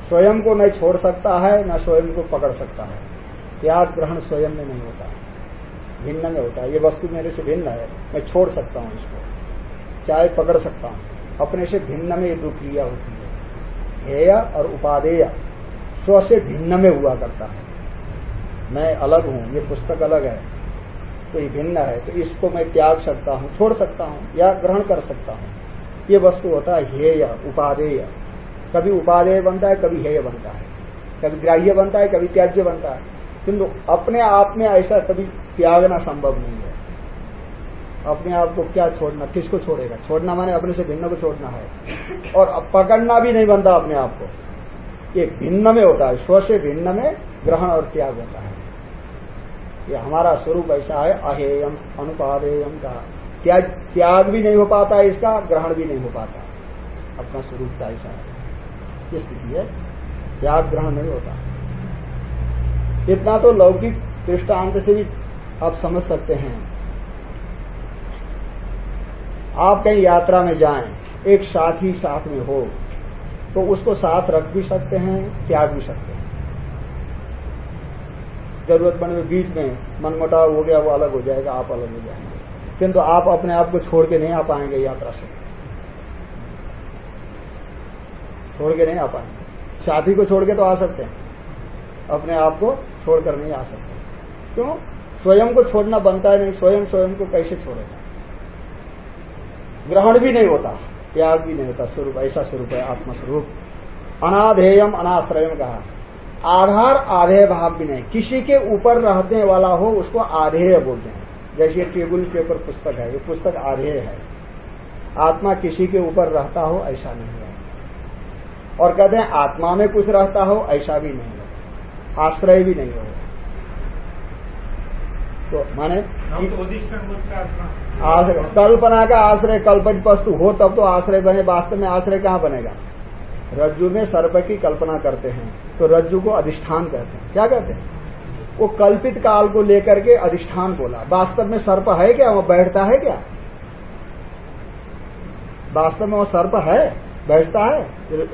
स्वयं को नहीं छोड़ सकता है, न स्वयं को पकड़ सकता है। त्याग, ग्रहण स्वयं में नहीं होता। भिन्न में होता है। ये वस्तु मेरे से भिन्न है। मैं छोड़ सकता हूँ इसको। चाहे पकड़ सकता हूँ। अपने से भिन्न में ये दो क्रिया होती है। हेय और उपादेय, स्व से भिन्न में हुआ करता है। मैं अलग हूँ, ये पुस्तक अलग है तो ये भिन्न है तो इसको मैं त्याग सकता हूँ, छोड़ सकता हूँ, या ग्रहण कर सकता हूँ। ये वस्तु होता है हेय, उपादेय। कभी उपादेय बनता है, कभी हेय बनता है। कभी ग्राह्य बनता है, कभी त्याज्य बनता है। किंतु अपने आप में ऐसा कभी त्यागना संभव नहीं है। अपने आप को क्या छोड़ना, किसको छोड़ेगा? छोड़ना माने अपने से भिन्न को छोड़ना है। और पकड़ना भी नहीं बनता अपने आप को। ये भिन्न में होता है, स्व से भिन्न में ग्रहण और त्याग होता है। ये हमारा स्वरूप ऐसा है, अहेयम अनुपादेयम का। त्याग त्याग भी नहीं हो पाता इसका, ग्रहण भी नहीं हो पाता। अपना स्वरूप का ऐसा है। ये स्थिति है, त्याग ग्रहण नहीं होता। इतना तो लौकिक दृष्टांत से भी आप समझ सकते हैं। आप कहीं यात्रा में जाएँ, एक साथी साथ में हो तो उसको साथ रख भी सकते हैं, त्याग भी सकते हैं। ज़रूरत पड़ने बीच में मनमुटाव हो गया, वो अलग हो जाएगा, आप अलग हो जाएँगे। किंतु आप अपने आप को छोड़ के नहीं आ पाएँगे यात्रा से। छोड़ के नहीं आ पाएँगे। साथी को छोड़ के तो आ सकते हैं, अपने आप को छोड़कर नहीं आ सकते। क्यों? स्वयं को छोड़ना बनता है, नहीं, स्वयं स्वयं को कैसे छोड़ेगा? ग्रहण भी नहीं होता, त्याग भी नहीं होता, स्वरूप, ऐसा स्वरूप है, आत्मस्वरूप। अनाधेयम अनाश्रयम कहा। आधार आधेय भाव भी नहीं। किसी के ऊपर रहने वाला हो, उसको आधेय बोलते हैं। जैसे टेबल के ऊपर पुस्तक है, ये पुस्तक आधेय है। आत्मा किसी के ऊपर रहता हो, ऐसा नहीं है। और कहते हैं, आत्मा में कुछ रहता हो, ऐसा भी नहीं है। आश्रय भी नहीं हो। तो माने आश्रय। कल्पना का आश्रय कल्पित वस्तु हो तब तो आश्रय बने वास्तव में आश्रय कहाँ बनेगा? रज्जु में सर्प की कल्पना करते हैं तो रज्जु को अधिष्ठान कहते हैं। क्या कहते हैं? वो कल्पित काल को लेकर के अधिष्ठान बोला। वास्तव में सर्प है क्या? वो बैठता है क्या? वास्तव में वो सर्प है बैठता है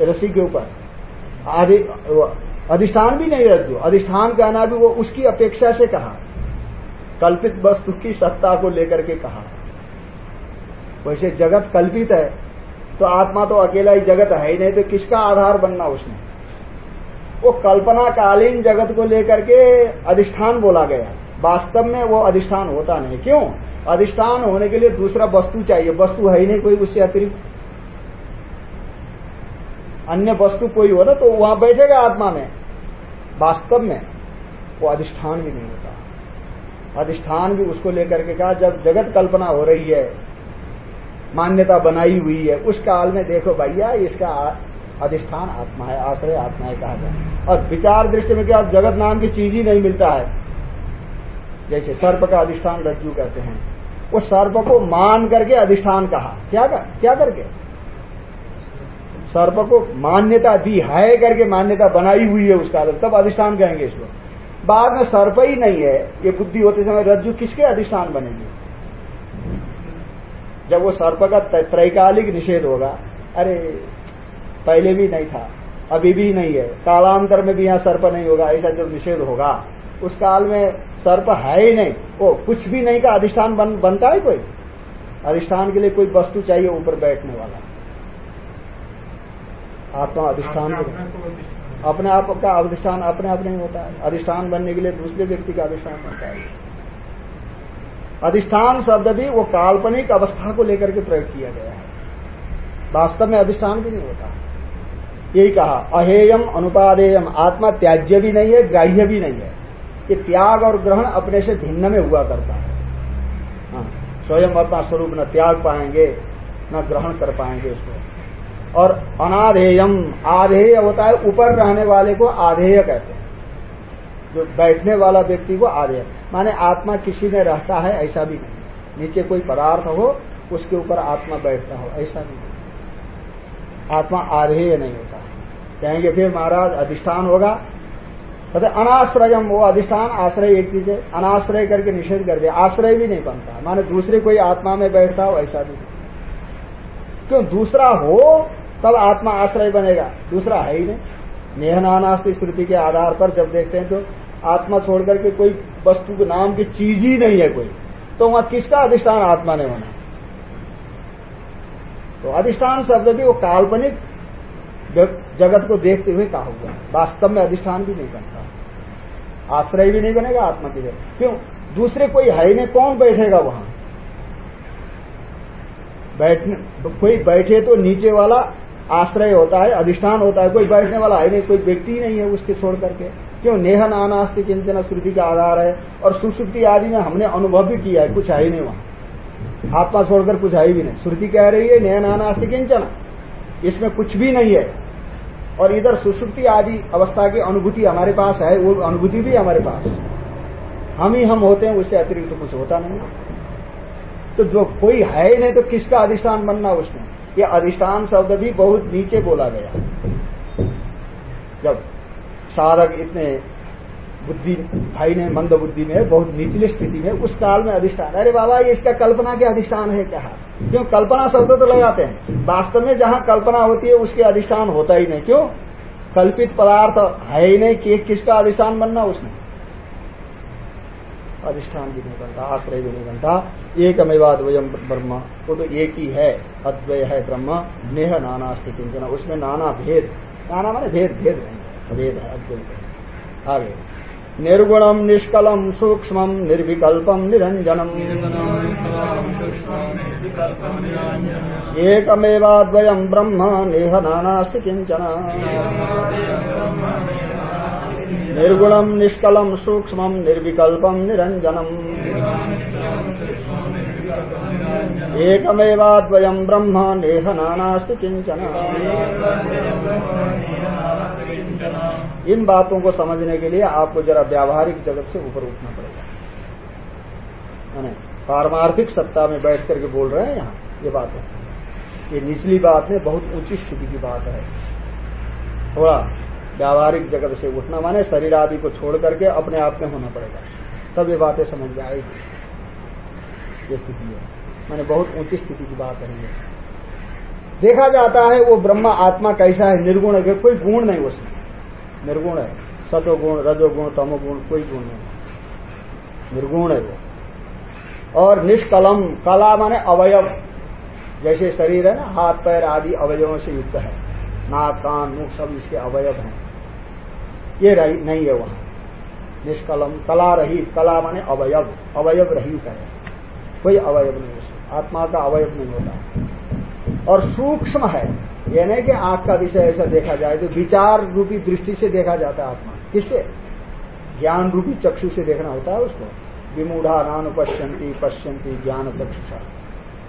रसी के ऊपर। अधिष्ठान भी नहीं रज्जु। अधिष्ठान कहना भी वो उसकी अपेक्षा से कहा। कल्पित वस्तु की सत्ता को लेकर के कहा। वैसे जगत कल्पित है तो आत्मा तो अकेला ही जगत है ही, नहीं तो किसका आधार बनना उसने वो कल्पनाकालीन जगत को लेकर के अधिष्ठान बोला गया। वास्तव में वो अधिष्ठान होता नहीं। क्यों? अधिष्ठान होने के लिए दूसरा वस्तु चाहिए। वस्तु है ही नहीं, कोई उससे अतिरिक्त। अन्य वस्तु कोई हो ना तो वहाँ बैठेगा आत्मा में। वास्तव में वो अधिष्ठान भी नहीं होता। अधिष्ठान भी उसको लेकर के कहा जब जगत कल्पना हो रही है मान्यता बनाई हुई है उस काल में देखो भैया इसका अधिष्ठान आत्मा है आश्रय आत्मा है कहा जाए और विचार दृष्टि में क्या जगत नाम की चीज़ ही नहीं मिलता है। जैसे सर्प का अधिष्ठान रज्जु कहते हैं। वो सर्प को मान करके अधिष्ठान कहा। क्या कर, क्या करके? सर्प को मान्यता दी है करके मान्यता बनाई हुई है उस काल तब अधिष्ठान कहेंगे इसको। बाद में सर्प ही नहीं है ये बुद्धि होते समय रज्जु किसके अधिष्ठान बनेगी? जब वो सर्प का त्रैकालिक निषेध होगा अरे पहले भी नहीं था अभी भी नहीं है कालांतर में भी यहाँ सर्प नहीं होगा ऐसा जो निषेध होगा उस काल में सर्प है ही नहीं वो कुछ भी नहीं का अधिष्ठान बन, बनता है कोई? अधिष्ठान के लिए कोई वस्तु चाहिए ऊपर बैठने वाला। आत्मा अधिष्ठान अपने आप का अधिष्ठान अपने आप नहीं होता है। अधिष्ठान बनने के लिए दूसरे व्यक्ति का अधिष्ठान बनता है। अधिष्ठान शब्द भी वो काल्पनिक अवस्था को लेकर के प्रयोग किया गया है। वास्तव में अधिष्ठान भी नहीं होता। यही कहा अहेयम अनुपादेयम। आत्मा त्याज्य भी नहीं है ग्राह्य भी नहीं है। कि त्याग और ग्रहण अपने से भिन्न में हुआ करता है। हाँ, स्वयं अपना स्वरूप न त्याग पाएँगे न ग्रहण कर पाएँगे उसको। और अनाधेयम, आधेय होता है, ऊपर रहने वाले को आधेय कहते हैं। जो बैठने वाला व्यक्ति को आधेय। माने आत्मा किसी में रहता है, ऐसा भी नहीं। नीचे कोई पदार्थ हो, उसके ऊपर आत्मा बैठता हो, ऐसा भी नहीं। आत्मा आधेय नहीं होता। कहेंगे फिर महाराज, अधिष्ठान होगा। कहते अनाश्रयम, वो अधिष्ठान, आश्रय एक चीज़ है। अनाश्रय करके निषेध कर दिया। आश्रय भी नहीं बनता। माने दूसरे कोई आत्मा में बैठता हो, ऐसा भी क्यों? दूसरा हो तब आत्मा आश्रय बनेगा। दूसरा है ही नहीं। नेहनानास्ति स्मृति के आधार पर जब देखते हैं तो आत्मा छोड़कर के कोई वस्तु के नाम की चीज़ ही नहीं है कोई। तो वहाँ किसका अधिष्ठान आत्मा ने बना तो अधिष्ठान शब्द भी वो काल्पनिक जगत को देखते हुए कहा हुआ वास्तव में अधिष्ठान भी नहीं बनता। आश्रय भी नहीं बनेगा आत्मा की जगह। क्यों? दूसरे कोई है ही नहीं, कौन बैठेगा वहाँ? बैठने कोई बैठे तो नीचे वाला आश्रय होता है, अधिष्ठान होता है, कोई बैठने वाला है नहीं, कोई व्यक्ति नहीं है उसके छोड़ करके। क्यों? नेह नानास्ति चिंतन श्रुति का आधार है, और सुश्रुति आदि में हमने अनुभव भी किया है, कुछ है ही नहीं वहाँ। आत्मा छोड़कर कुछ है भी नहीं। श्रुति कह रही है, नेह नानास्ति किंचन। इसमें कुछ भी नहीं है। और इधर सुश्रुति आदि अवस्था की अनुभूति हमारे पास है, वो अनुभूति भी हमारे पास। हम ही हम होते हैं, उससे अतिरिक्त तो कुछ होता नहीं। तो जो कोई है ही नहीं तो किसका अधिष्ठान बनना उसमें? ये अधिष्ठान शब्द भी बहुत नीचे बोला गया। जब साधक इतने बुद्धि, भाई ने मंद बुद्धि में, बहुत निचली स्थिति में, उस काल में अधिष्ठान, अरे बाबा, ये इसका कल्पना के अधिष्ठान है क्या? क्यों? कल्पना शब्द तो लगाते हैं। वास्तव में जहाँ कल्पना होती है, उसके अधिष्ठान होता ही नहीं। क्यों? कल्पित पदार्थ है ही नहीं कि किसका अधिष्ठान बनना उसमें। अधिष्ठान भी नहीं बनता आश्रय भी नहीं बनता एकमेवाद्वयम ब्रह्म वो तो एक ही है अद्वय है ब्रह्म, नेह नाना स्थिति उसमें नाना भेद, नाना माने भेद भेद भेद है, अद्वैत आगे निर्गुणम निष्कलम सूक्ष्म निर्विकल्पम निरंजनम एकमेवाद्वयम ब्रह्म, नेह नानास्ति किंचन निर्गुणम, निष्कलम सूक्ष्म निर्विकल्पम निरंजनम एकमेवाद्वयम ब्रह्म, नेह नानास्ति किंचन इन बातों को समझने के लिए आपको जरा व्यावहारिक जगत से ऊपर उठना पड़ेगा। पारमार्थिक सत्ता में बैठ करके बोल रहे हैं यहाँ, ये बात। है ये निचली बात है, बहुत ऊँची स्थिति की बात है। थोड़ा व्यावहारिक जगत से उठना माने शरीर आदि को छोड़ करके अपने आप में होना पड़ेगा। तब ये बातें समझ में आएगी। ये स्थिति है। मैंने बहुत ऊँची स्थिति की बात है। देखा जाता है वो ब्रह्म आत्मा कैसा है, निर्गुण है, कोई गुण नहीं उसमें। निर्गुण है। सतोगुण रजोगुण, तमोगुण, कोई गुण नहीं। निर्गुण है वो। और निष्कलम, कला माने अवयव। जैसे शरीर है ना, हाथ, पैर आदि अवयवों से युक्त है। नाक, कान, मुख सब इसके अवयव हैं। ये नहीं है वहाँ। निष्कलम कला रहित, कला माने अवयव। अवयव रहित है। कोई अवयव नहीं उसमें। आत्मा का अवयव नहीं होता। और सूक्ष्म है। ये नहीं कि आँख का विषय ऐसा देखा जाए तो विचार रूपी दृष्टि से देखा जाता है आत्मा। किससे? ज्ञान रूपी चक्षु से देखना होता है उसको। विमूढ़ा नान पश्यंती पश्यंती, ज्ञान चक्षुषा।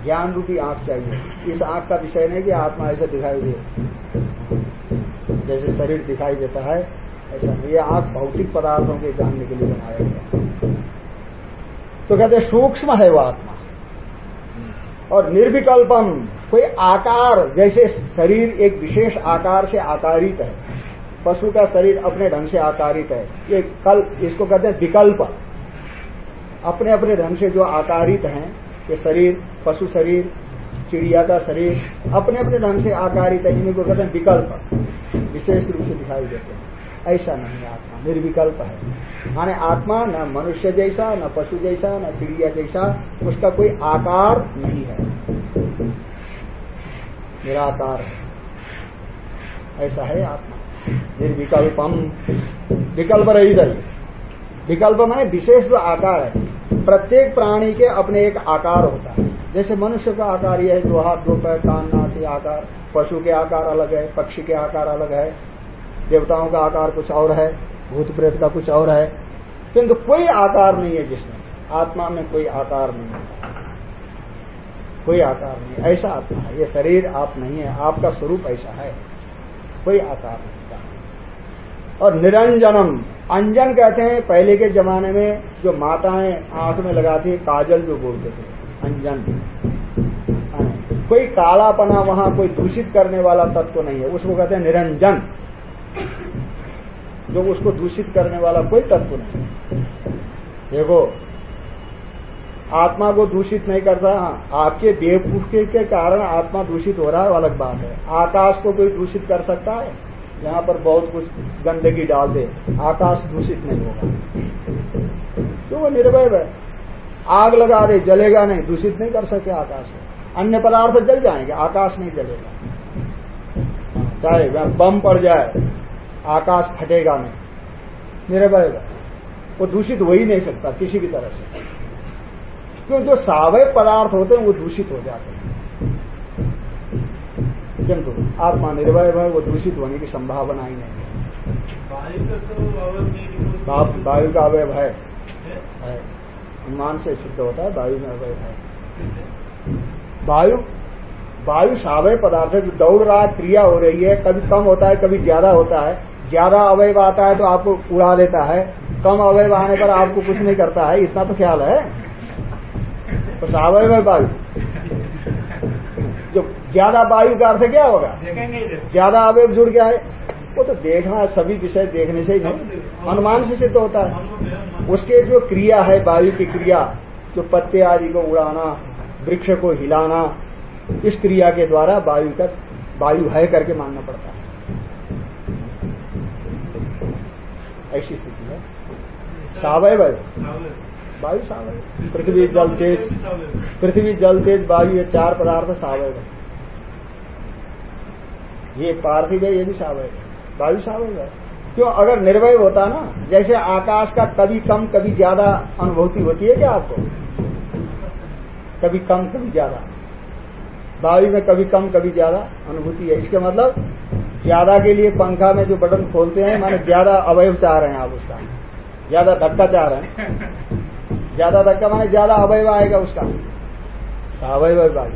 ज्ञान रूपी आँख चाहिए। इस आँख का विषय नहीं कि आत्मा ऐसा दिखाई दे। जैसे शरीर दिखाई देता है ऐसा। ये आँख भौतिक पदार्थों के जानने के लिए बनाया गया तो कहते सूक्ष्म है वो आत्मा। और निर्विकल्पम, कोई आकार, जैसे शरीर एक विशेष आकार से आकारित है, पशु का शरीर अपने ढंग से आकारित है, ये कल इसको कहते हैं विकल्प। अपने अपने ढंग से जो आकारित हैं, ये शरीर, पशु शरीर, चिड़िया का शरीर अपने अपने ढंग से आकारित है, इन्हीं को कहते हैं विकल्प। विशेष रूप से दिखाई देते हैं। ऐसा नहीं आत्मा, निर्विकल्प है। माने आत्मा न मनुष्य जैसा, न पशु जैसा, न चिड़िया जैसा, उसका कोई आकार नहीं है। निराकार है। ऐसा है आत्मा। निर्विकल्पम। विकल्प रही रही विकल्प में विशेष जो आकार है, प्रत्येक प्राणी के अपने एक आकार होता है। जैसे मनुष्य का आकार यह है दो हाथ दो पैर कान, नाक आकार, पशु के आकार अलग है, पक्षी के आकार अलग है। देवताओं का आकार कुछ और है, भूत प्रेत का कुछ और है। किंतु कोई आकार नहीं है जिसमें, आत्मा में कोई आकार नहीं है। कोई आकार नहीं ऐसा आत्मा है। ये शरीर आप नहीं है, आपका स्वरूप ऐसा है। कोई आकार नहीं और निरंजनम, अंजन कहते हैं, पहले के जमाने में जो माताएँ आँख में लगाती, काजल जो बोलते थे, अंजन। कोई कालापना वहाँ कोई दूषित करने वाला तत्व तो नहीं है। उसको कहते हैं निरंजन। जो उसको दूषित करने वाला कोई तत्व नहीं। देखो, आत्मा को दूषित नहीं करता हाँ आपके बेवकूफ़ी के कारण आत्मा दूषित हो रहा है, अलग बात है। आकाश को कोई दूषित कर सकता है? यहाँ पर बहुत कुछ गंदगी डाल दे, आकाश दूषित नहीं होगा। तो वो निर्भय है। आग लगा दे, जलेगा नहीं, दूषित नहीं कर सके आकाश को। अन्य पदार्थ जल जाएँगे, आकाश नहीं जलेगा। चाहे बम पड़ जाए आकाश फटेगा नहीं। निर्भय वो दूषित हो ही नहीं सकता किसी भी तरह से। क्यों? जो सावय पदार्थ होते हैं, वो दूषित हो जाते हैं। किंतु आत्मा निर्भय है, वो दूषित होने की संभावना ही नहीं है। वायु का अवयव है। हनुमान से सिद्ध होता है, वायु में अवयव है। वायु वायु सावय पदार्थ है, जो दौड़ रहा क्रिया हो रही है, कभी कम होता है, कभी ज़्यादा होता है ज़्यादा अवयव आता है तो आपको उड़ा देता है। कम अवयव आने पर आपको कुछ नहीं करता है। इतना तो ख्याल है। तो सावय वायु। जो ज़्यादा वायु का अर्थ क्या होगा? ज़्यादा अवयव जुड़ गया है। वो तो देखना सभी विषय देखने से ही नहीं। अनुमान से सिद्ध होता है। उसके जो क्रिया है वायु की क्रिया जो पत्ते आदि को उड़ाना वृक्ष को हिलाना इस क्रिया के द्वारा वायु का वायु है करके मानना पड़ता है। ऐसी स्थिति है। सावय वायु। वायु सावय। पृथ्वी जल तेज। पृथ्वी जल तेज वायु ये चार पदार्थ सावय ये पार्थिव है, ये भी सावय वायु सावय है। क्यों? अगर निर्भय होता ना, जैसे आकाश का कभी कम, कभी ज़्यादा अनुभूति होती है क्या आपको? कभी कम, कभी ज़्यादा। वायु में कभी कम, कभी ज़्यादा अनुभूति है। इसके मतलब ज़्यादा के लिए पंखा में जो बटन खोलते हैं, माने ज़्यादा अवयव चाह रहे हैं आप उसका। ज़्यादा धक्का चाह रहे हैं। ज़्यादा धक्का माने ज़्यादा अवयव आएगा उसका। अवयव वायु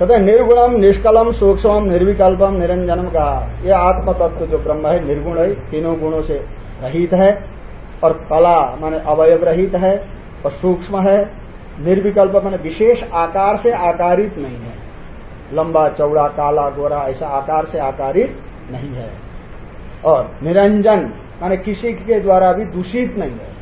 तथा निर्गुणम, निष्कलम सूक्ष्म निर्विकल्पम, निरंजनम कहा यह आत्म तत्व जो ब्रह्म है, निर्गुण है, तीनों गुणों से रहित है। और कला माने अवयव रहित है। और सूक्ष्म है। निर्विकल्प माने विशेष आकार से आकारित नहीं है। लंबा चौड़ा काला गोरा ऐसा आकार से आकारित नहीं है। और निरंजन माने किसी के द्वारा भी दूषित नहीं है।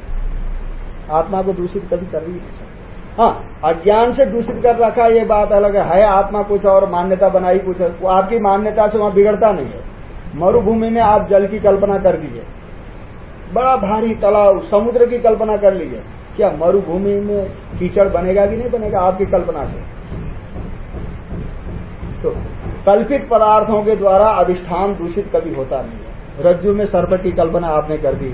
आत्मा को दूषित कभी कर ही नहीं सकता। हाँ अज्ञान से दूषित कर रखा ये बात अलग है, है आत्मा कुछ और मान्यता बनाई कुछ वो आपकी मान्यता से वहाँ बिगड़ता नहीं है। मरुभूमि में आप जल की कल्पना कर लीजिए। बड़ा भारी तालाब समुद्र की कल्पना कर लीजिए। क्या मरुभूमि में कीचड़ बनेगा कि नहीं बनेगा? आपकी कल्पना से। तो कल्पित पदार्थों के द्वारा अधिष्ठान दूषित कभी होता नहीं है। रज्जु में सर्प की कल्पना आपने कर दी।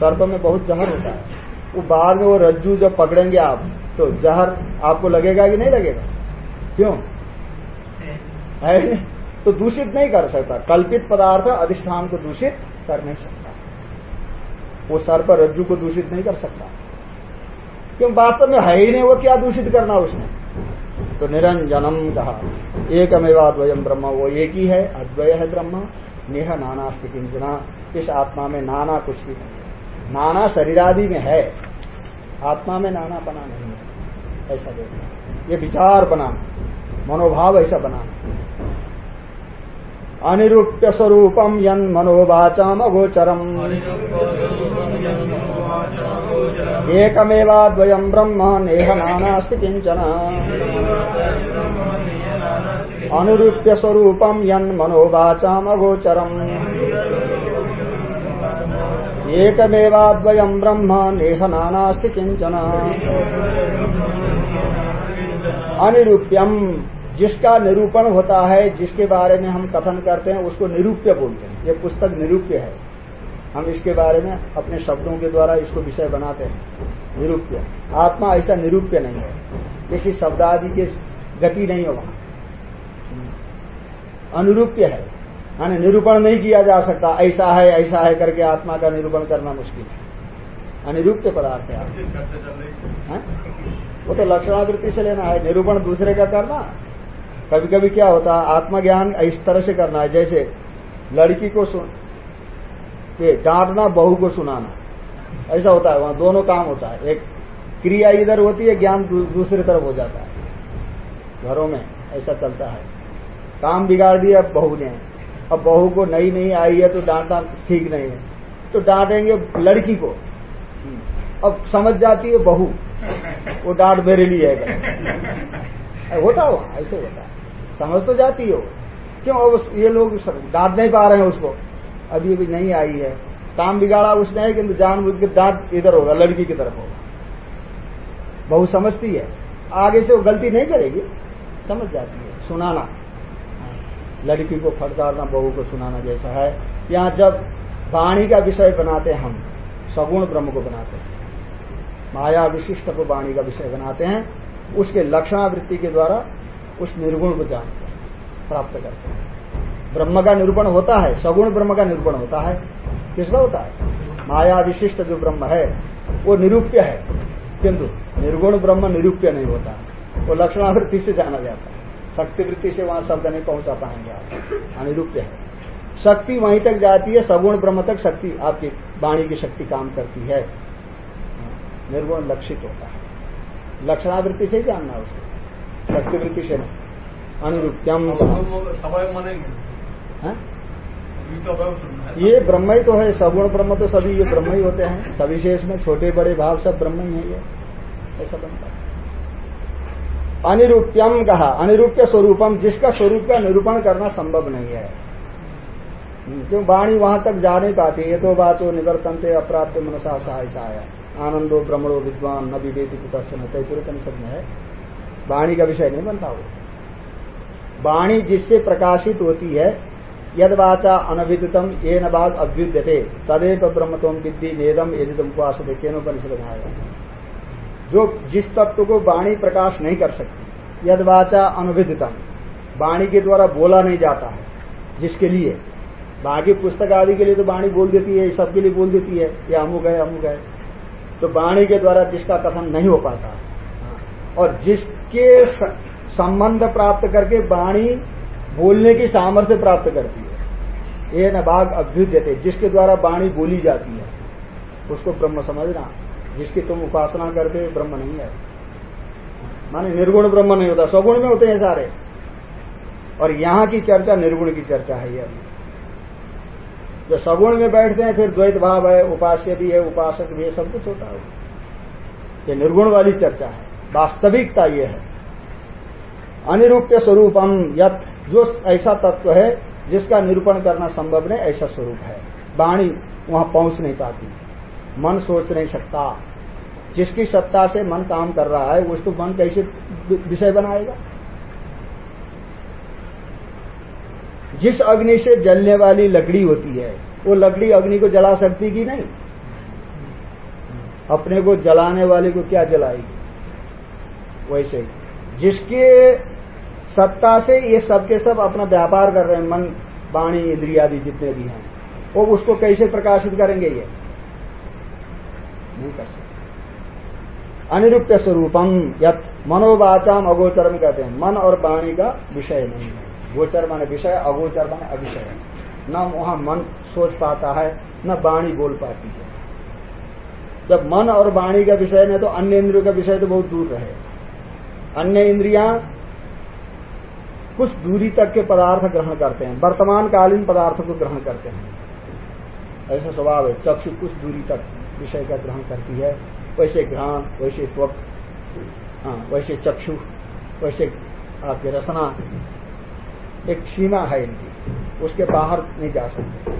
सर्प में बहुत जहर होता है। वो बाद में वो रज्जू जब पकड़ेंगे आप तो जहर आपको लगेगा कि नहीं लगेगा? क्यों? है तो दूषित नहीं कर सकता। कल्पित पदार्थ अधिष्ठान को दूषित कर नहीं सकता। वो सर्प रज्जु को दूषित नहीं कर सकता। क्यों? वास्तव में है ही नहीं, वो क्या दूषित करना उसने? तो निरंजनम कहा। एकमेवाद्वयम ब्रह्म, वो एक ही है अद्वय है ब्रह्म, नेह नाना किंजना इस आत्मा में नाना कुछ भी नहीं। नाना शरीरादि में है। आत्मा में नाना बना नहीं है। ऐसा देखना। ये विचार बना मनोभाव ऐसा बनाना। अनिरूप्य स्वरूपम यन मनोवाचाम अगोचरम एकमेवाद्वयम् ब्रह्म नेह नानास्ति किंचन। अनुरूप्य स्वरूपम् यन् मनोवाचामगोचरम्। एकमेवाद्वयम् ब्रह्म नेह नानास्ति किंचन। अनिरूप्यम जिसका निरूपण होता है जिसके बारे में हम कथन करते हैं उसको निरूप्य बोलते हैं। ये पुस्तक निरूप्य है। हम इसके बारे में अपने शब्दों के द्वारा इसको विषय बनाते हैं। निरूप्य। आत्मा ऐसा निरूप्य नहीं है। किसी शब्द आदि की गति नहीं है वहाँ अनुरूप्य है। माने निरूपण नहीं किया जा सकता। ऐसा है ऐसा है करके आत्मा का निरूपण करना मुश्किल है। अनिरूप्य पदार्थ है? हाँ? वो तो लक्षणावृत्ति से लेना है। निरूपण दूसरे का करना। कभी कभी क्या होता है, आत्मज्ञान इस तरह से करना है, जैसे लड़की को सुन डांटना, बहू को सुनाना, ऐसा होता है, वहाँ दोनों काम होता है, एक क्रिया इधर होती है, ज्ञान दूसरी तरफ़ हो जाता है, घरों में ऐसा चलता है, काम बिगाड़ दिया, बहू ने, अब बहू को नई नहीं आई है तो डांटना ठीक नहीं है तो डांटेंगे लड़की को, अब समझ जाती है बहू, वो डांट मेरे लिए है, होता हो ऐसे होता है। समझ तो जाती हो। क्यों? अब ये लोग डांट नहीं पा रहे हैं उसको। अभी अभी नहीं आई है। काम बिगाड़ा उसने है किंतु जानबूझ के दांत इधर होगा, लड़की की तरफ़ होगा। बहु समझती है। आगे से वो गलती नहीं करेगी। समझ जाती है। सुनाना। लड़की को फटकारना, बहू को सुनाना जैसा है। यहाँ जब वाणी का विषय बनाते हम, सगुण ब्रह्म को बनाते हैं। माया विशिष्ट को वाणी का विषय बनाते हैं। उसके लक्षणावृत्ति के द्वारा उस निर्गुण को जानते हैं प्राप्त करते हैं। ब्रह्म का निरूपण होता है, सगुण ब्रह्म का निरूपण होता है। किसका होता है? माया विशिष्ट जो ब्रह्म है, वो निरूप्य है। किंतु निर्गुण ब्रह्म निरूप्य नहीं होता। वो लक्षणावृत्ति से जाना जाता है। शक्ति वृत्ति से वहाँ शब्द नहीं पहुँचा पाएँगे आप। अनिरूप्य है। शक्ति वहीं तक जाती है, सगुण ब्रह्म तक शक्ति, आपकी वाणी की शक्ति काम करती है। निर्गुण लक्षित होता है। लक्षणावृत्ति से जानना उसको। शक्ति वृत्ति से अनुरूप्यम हाँ? ये ब्रह्म ही। तो है सगुण ब्रह्म तो सभी ये ब्रह्म ही होते हैं। सविशेष में छोटे बड़े भाव सब ब्रह्म ही है ये। ऐसा बनता है। अनिरूप्यम कहा अनिरूप्य स्वरूपम जिसका स्वरूप का निरूपण करना संभव नहीं है। क्यों? वाणी वहाँ तक जा नहीं पाती। ये तो बातो निवर्तन से अप्राप्त मनसा सहायता है आनंदो ब्रह्मणो विद्वान न विवेदी कुतश्चन तैतुर में है। वाणी का विषय नहीं बनता वो। वाणी जिससे प्रकाशित होती है यद वाचा अनविदितम, ये न बाग अभ्युद्यते, तदेव ब्रह्म तुम विद्धि नेदम यदि तुम को आशे केनोपनिषद आएगा जो जिस तत्व को वाणी प्रकाश नहीं कर सकती यद वाचा अनविदितम, वाणी के द्वारा बोला नहीं जाता है, जिसके लिए। बाकी पुस्तक आदि के लिए तो वाणी बोल देती है, सबके लिए बोल देती है, ये अमुक है अमुक है। तो वाणी के द्वारा जिसका कथन नहीं हो पाता और जिसके संबंध प्राप्त करके वाणी बोलने की सामर्थ्य प्राप्त करती है। ये न बाघ अभ्युद्यते जिसके द्वारा वाणी बोली जाती है। उसको ब्रह्म समझना, जिसकी तुम उपासना करते हो, ब्रह्म नहीं है। माने निर्गुण ब्रह्म नहीं होता, सगुण में होते हैं सारे। और यहाँ की चर्चा, निर्गुण की चर्चा है ये अभी। जो सगुण में बैठते हैं, फिर द्वैत भाव है, उपास्य भी है, उपासक भी है, सब कुछ होता है। ये निर्गुण वाली चर्चा है। वास्तविकता ये है। अनिरूप्य स्वरूपम यथ जो ऐसा तत्व है, जिसका निरूपण करना संभव नहीं, ऐसा स्वरूप है। वाणी वहाँ पहुँच नहीं पाती। मन सोच नहीं सकता। जिसकी सत्ता से मन काम कर रहा है, उसको मन कैसे विषय बनाएगा? जिस अग्नि से जलने वाली लकड़ी होती है, वो लकड़ी अग्नि को जला सकती कि नहीं? अपने को जलाने वाले को क्या जलाएगी? वैसे जिसके सत्ता से ये सबके सब अपना व्यापार कर रहे हैं, मन, वाणी इंद्रिया भी जितने भी हैं, वो उसको कैसे प्रकाशित करेंगे ये? नहीं कर सकते। अनिरुप्य स्वरूपम यथ मनोवाचाम अगोचरम कहते हैं। मन और वाणी का विषय नहीं है। गोचर माने विषय, अगोचर माने अविषय। न वहाँ मन सोच पाता है, न वाणी बोल पाती है। जब मन और वाणी का विषय नहीं तो अन्य इंद्रियों का विषय तो बहुत दूर रहे। अन्य इंद्रिया कुछ दूरी तक के पदार्थ ग्रहण करते हैं वर्तमान कालीन पदार्थ को ग्रहण करते हैं। ऐसा स्वभाव है, चक्षु कुछ दूरी तक विषय का ग्रहण करती है। वैसे घ्राण वैसे त्वक हाँ वैसे चक्षु, वैसे आपकी रसना, एक सीमा है इनकी, उसके बाहर नहीं जा सकते।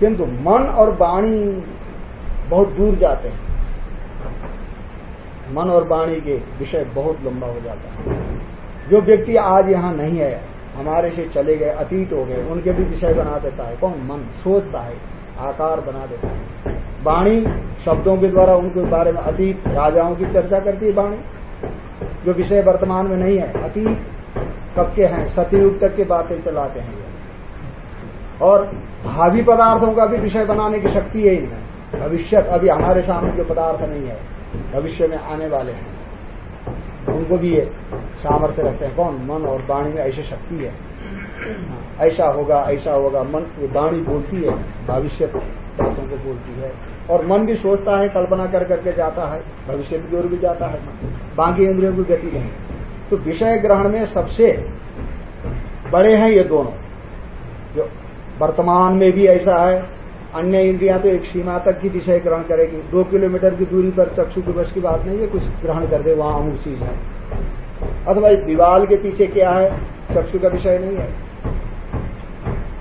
किंतु मन और वाणी बहुत दूर जाते हैं। मन और वाणी के विषय बहुत लंबा हो जाता है। जो व्यक्ति आज यहाँ नहीं है हमारे से चले गए, अतीत हो गए, उनके भी विषय बना देता है। कौन? मन। सोचता है, आकार बना देता है। वाणी शब्दों के द्वारा उनके बारे में अतीत, राजाओं की चर्चा करती है वाणी। जो विषय वर्तमान में नहीं है, अतीत कब के हैं, सतयुग तक की बातें चलाते हैं। और भावी पदार्थों का भी विषय बनाने की शक्ति है इनमें। भविष्य, अभी हमारे सामने जो पदार्थ नहीं है भविष्य में आने वाले हैं। उनको भी ये सामर्थ्य रखते हैं। कौन? मन और वाणी में ऐसी शक्ति है। हाँ, ऐसा होगा ऐसा होगा। मन वाणी बोलती है भविष्य बातों को बोलती है। और मन भी सोचता है कल्पना कर करके जाता है। भविष्य की ओर भी जाता है बाकी इंद्रियों की गति नहीं। तो विषय ग्रहण में सबसे बड़े हैं ये दोनों। जो वर्तमान में भी ऐसा है अन्य इंद्रिया तो एक सीमा तक की विषय ग्रहण करेगी। दो किलोमीटर की दूरी पर चक्षु बस की बात नहीं है, कुछ ग्रहण कर दे, वहाँ अमुक चीज़ है। अथवा दीवाल के पीछे क्या है, चक्षु का विषय नहीं है।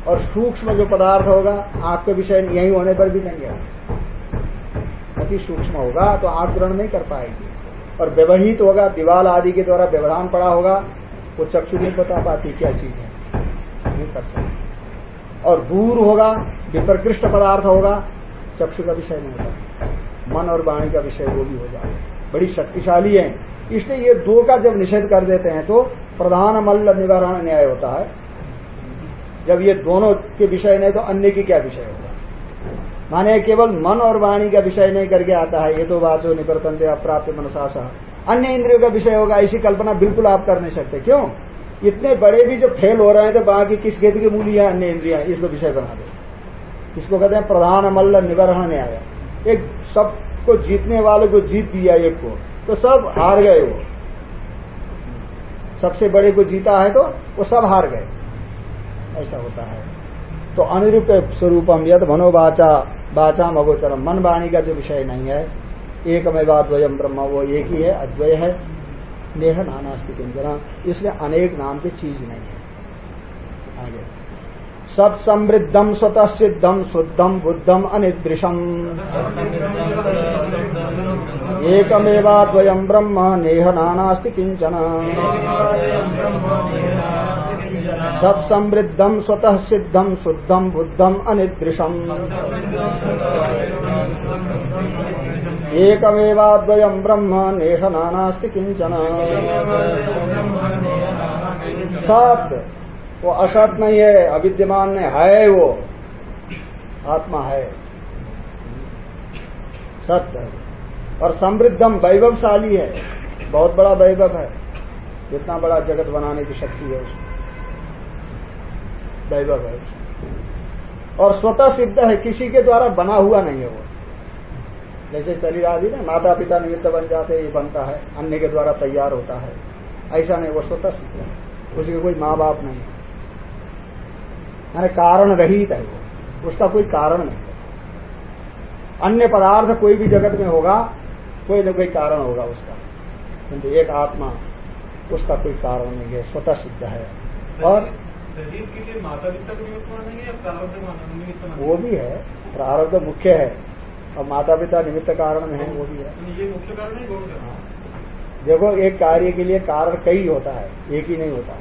और सूक्ष्म जो पदार्थ होगा, आँख का विषय यही होने पर भी नहीं है। अति सूक्ष्म होगा तो आँख ग्रहण नहीं कर पाएगी। और व्यवहित होगा, दीवाल आदि के द्वारा व्यवधान पड़ा होगा, वो चक्षु नहीं बता पाती क्या चीज़ है। नहीं कर सकती। और दूर होगा, विप्रकृष्ट पदार्थ होगा, चक्षु का विषय नहीं होगा। मन और वाणी का विषय वो भी हो जाए बड़ी शक्तिशाली है। इसलिए ये दो का जब निषेध कर देते हैं तो प्रधान मल्ल निवारण न्याय होता है। जब ये दोनों के विषय नहीं तो अन्य की क्या विषय होगा? माने केवल मन और वाणी का विषय नहीं करके आता है, ये तो बात जो निवर्तन दे अप्राप्त मनसासा। अन्य इंद्रियों का विषय होगा, ऐसी कल्पना बिल्कुल आप कर नहीं सकते। क्यों? इतने बड़े भी जो फेल हो रहे हैं तो बाकी किस खेती की मूली है? अन्य इंद्रिया। इसको विषय बना दे। इसको कहते हैं प्रधान मल्ल निवरण ने आया एक सबको जीतने वाले को जीत दिया एक को। तो सब हार गए वो। सबसे बड़े को जीता है तो वो सब हार गए। ऐसा होता है। तो अनुरूप स्वरूपम यद मनोवाचा वाचाम मगोचरम। मन वाणी का जो विषय नहीं है एक में द्वयम ब्रह्म वो एक ही है, अद्वय है। नेह नानास्तिक जरा इसमें अनेक नाम की चीज़ नहीं है। सत समृद्धम स्वतः सिद्धम शुद्धम बुद्धम अनिदृशम एकमेवाद्वयम ब्रह्म, नेह नानास्ति किंचन सत्समृद्धम स्वतः सिद्धम शुद्धम बुद्धम अनिदृशम एकमेवाद्वयम ब्रह्म, नेह नानास्ति किंचन सत। वो असत नहीं है, अविद्यमान नहीं है वो। आत्मा है। सत्य है। और समृद्धम, वैभवशाली है। बहुत बड़ा वैभव है। जितना बड़ा जगत बनाने की शक्ति है उसमें। वैभव है और स्वतः सिद्ध है, किसी के द्वारा बना हुआ नहीं है वो। जैसे शरीर आदि ना माता पिता निमित्त बन जाते ये बनता है। अन्य के द्वारा तैयार होता है। ऐसा नहीं, वो स्वतः सिद्ध है। उसके कोई माँ बाप नहीं मैंने कारण रहित है वो। उसका कोई कारण नहीं है। अन्य पदार्थ कोई भी जगत में होगा कोई न कोई कारण होगा उसका। किंतु एक आत्मा उसका कोई कारण नहीं है स्वतः सिद्ध है। और वो भी है प्रारब्ध मुख्य है। और माता पिता निमित्त कारण में है वो भी है। ये मुख्य कारण हाँ। देखो एक कार्य के लिए कारण कई होता है एक ही नहीं होता।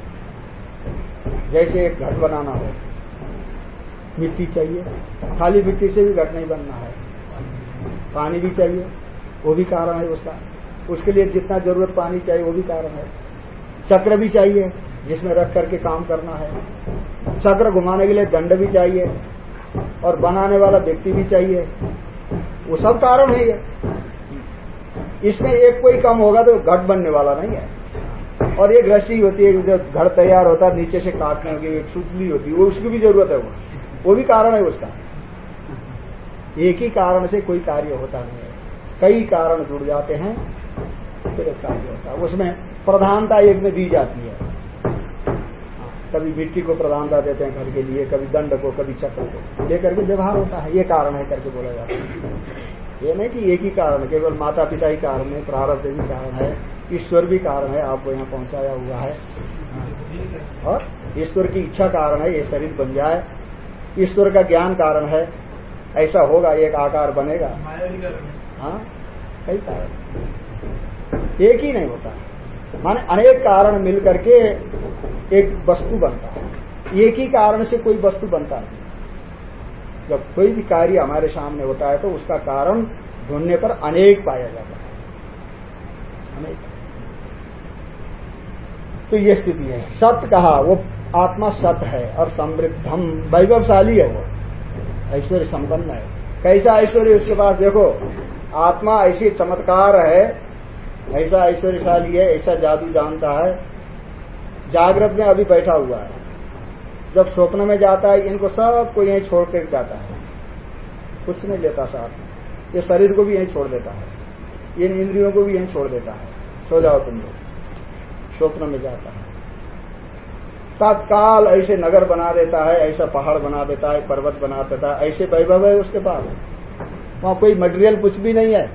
जैसे एक घट बनाना हो मिट्टी चाहिए। खाली मिट्टी से भी घट नहीं बनना है। पानी भी चाहिए, वो भी कारण है उसका। उसके लिए जितना ज़रूरत पानी चाहिए, वो भी कारण है। चक्र भी चाहिए, जिसमें रख करके काम करना है। चक्र घुमाने के लिए दंड भी चाहिए, और बनाने वाला व्यक्ति भी चाहिए। वो सब कारण है ये। इसमें एक कोई कम होगा तो घट बनने वाला नहीं है। और एक रस्सी होती है जो घर तैयार होता है, नीचे से काटने की एक सुतली होती है उसकी भी ज़रूरत है वो वो भी कारण है उसका। एक ही कारण से कोई कार्य होता नहीं है। कई कारण जुड़ जाते हैं, फिर एक कार्य होता है। उसमें प्रधानता एक में दी जाती है। कभी मिट्टी को प्रधानता देते हैं घर के लिए, कभी दंड को, कभी चक्र को। लेकर के व्यवहार होता है, ये कारण है करके बोला जाता है। ये नहीं कि एक ही कारण केवल माता पिता ही कारण है, प्रारब्ध भी कारण है, ईश्वर भी कारण है, आपको यहाँ पहुँचाया हुआ है। और ईश्वर की इच्छा कारण है, ये शरीर बन जाए ईश्वर का ज्ञान कारण है। ऐसा होगा एक आकार बनेगा। हाँ। कई कारण एक ही नहीं होता। माने अनेक कारण मिल करके एक वस्तु बनता है। एक ही कारण से कोई वस्तु बनता नहीं। जब कोई भी कार्य हमारे सामने होता है तो उसका कारण ढूँढने पर अनेक पाया जाता है। अनेक। तो ये स्थिति है। सत्य कहा वो आत्मा सत है और समृद्धम वैभवशाली है वो। ऐश्वर्य संपन्न है। कैसा ऐश्वर्य उसके पास? देखो, आत्मा ऐसी चमत्कार है, ऐसा ऐश्वर्यशाली है, ऐसा जादू जानता है। जागृत में अभी बैठा हुआ है। जब स्वप्न में जाता है, इनको सबको यहीं छोड़ कर जाता है। कुछ नहीं लेता साथ। ये शरीर को भी यहीं छोड़ देता है। इन इंद्रियों को भी यहीं छोड़ देता है। सो जाओ तुम लोग। स्वप्न में जाता है। तत्काल ऐसे नगर बना देता है, ऐसा पहाड़ बना देता है, पर्वत बना देता है, ऐसे वैभव है उसके पास। वहाँ कोई मटेरियल कुछ भी नहीं है।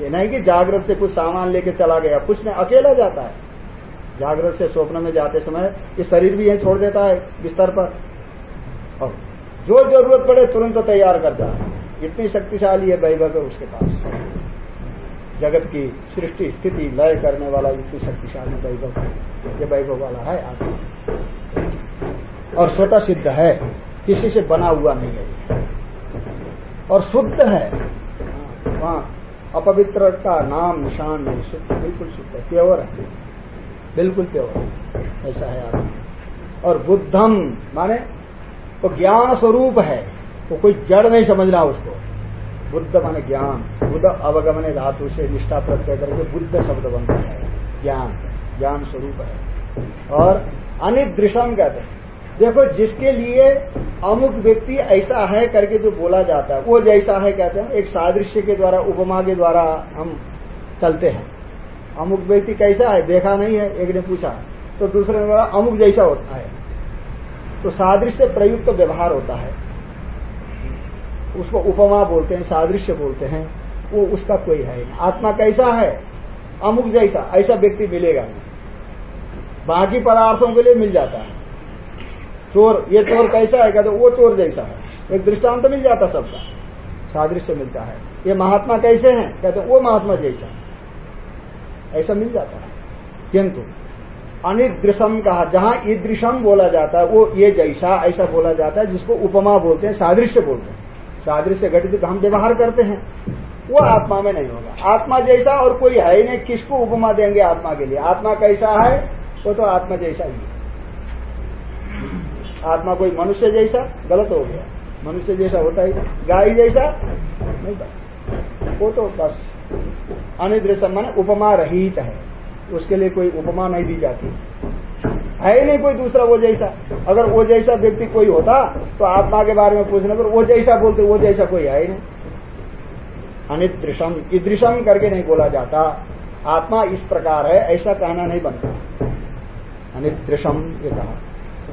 ये नहीं कि जागृत से कुछ सामान लेके चला गया, कुछ नहीं, अकेला जाता है। जागृत से स्वप्न में जाते समय ये शरीर भी यही छोड़ देता है, बिस्तर पर। और जो ज़रूरत पड़े तुरंत तैयार करता है। इतनी शक्तिशाली है वैभव है उसके पास। जगत की सृष्टि स्थिति लय करने वाला इतनी शक्तिशाली वैभव, ये वैभव वाला है आत्मा। और स्वतः सिद्ध है, किसी से बना हुआ नहीं है। और शुद्ध है। वहाँ अपवित्र का नाम निशान नहीं, शुद्ध, बिल्कुल शुद्ध है, प्योर है। बिल्कुल प्योर ऐसा है आत्मा। और बुद्धम, माने वो तो ज्ञान स्वरूप है, वो तो कोई जड़ नहीं समझना उसको। बुद्ध माने ज्ञान, बुद्ध अवगमने धातु से निष्ठा प्रत्यय करके बुद्ध शब्द बनता है। ज्ञान ज्ञान स्वरूप है। और अनिदृशम कहते हैं देखो जिसके लिए अमुक व्यक्ति ऐसा है करके जो बोला जाता है, वो जैसा है कहते हैं, एक सादृश्य के द्वारा, उपमा के द्वारा हम चलते हैं। अमुक व्यक्ति कैसा है? देखा नहीं है? एक ने पूछा। तो दूसरे ने बोला, अमुक जैसा होता है। तो सादृश्य प्रयुक्त व्यवहार होता है। उसको उपमा बोलते हैं, सादृश्य बोलते हैं, वो उसका कोई है नहीं। आत्मा कैसा है? अमुक जैसा, ऐसा व्यक्ति मिलेगा नहीं। बाकी पदार्थों के लिए मिल जाता है। चोर, ये चोर कैसा है? कहते वो चोर जैसा है। एक दृष्टांत तो मिल जाता सबका। सादृश्य मिलता है। ये महात्मा कैसे हैं? कहते वो महात्मा जैसा ऐसा मिल जाता है। किंतु, अनिदृशम कहा, जहाँ ईदृशम बोला जाता है, वो ये जैसा, ऐसा बोला जाता है, जिसको उपमा बोलते हैं, सादृश्य बोलते हैं। सादृश्य घटित हम व्यवहार करते हैं। वो आत्मा में नहीं होगा। आत्मा जैसा और कोई है ही नहीं, किसको उपमा देंगे आत्मा के लिए? आत्मा कैसा है, वो तो आत्मा जैसा ही है। आत्मा कोई मनुष्य जैसा, गलत हो गया। मनुष्य जैसा होता ही गाय जैसा, नहीं वो तो बस। अनिद्र मन उपमा रहित है। उसके लिए कोई उपमा नहीं दी जाती। है ही नहीं कोई दूसरा वो जैसा। अगर वो जैसा व्यक्ति कोई होता तो आत्मा के बारे में पूछने पर वो जैसा बोलते, वो जैसा कोई है ही नहीं। अनिदृशम ईदृशम करके नहीं बोला जाता। आत्मा इस प्रकार है, ऐसा कहना नहीं बनता। अनिदृशम ये कहा।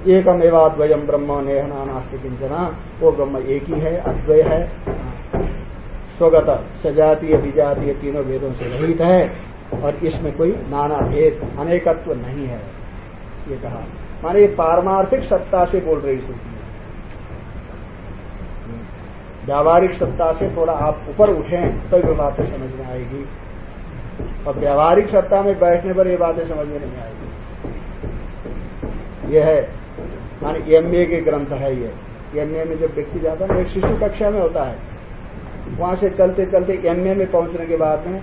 एकम एवाद्वयम ब्रह्म नेहना नास्ति किंचना वो ब्रह्म एक ही है, अद्वय है। स्वगत, सजातीय, विजातीय तीनों वेदों से रहित है। और इसमें कोई नाना भेद, अनेकत्व नहीं है। ये कहा। माने ये पारमार्थिक सत्ता से बोल रही स्थिति व्यावहारिक सत्ता से थोड़ा आप ऊपर उठें तो ये बातें समझ में आएगी। और व्यावहारिक सत्ता में बैठने पर ये बातें समझ में नहीं आएगी। यह है, माने एमए के ग्रंथ है ये। एमए में जब व्यक्ति जाता है, एक शिशु कक्षा में होता है। वहाँ से चलते चलते एमए में पहुँचने के बाद में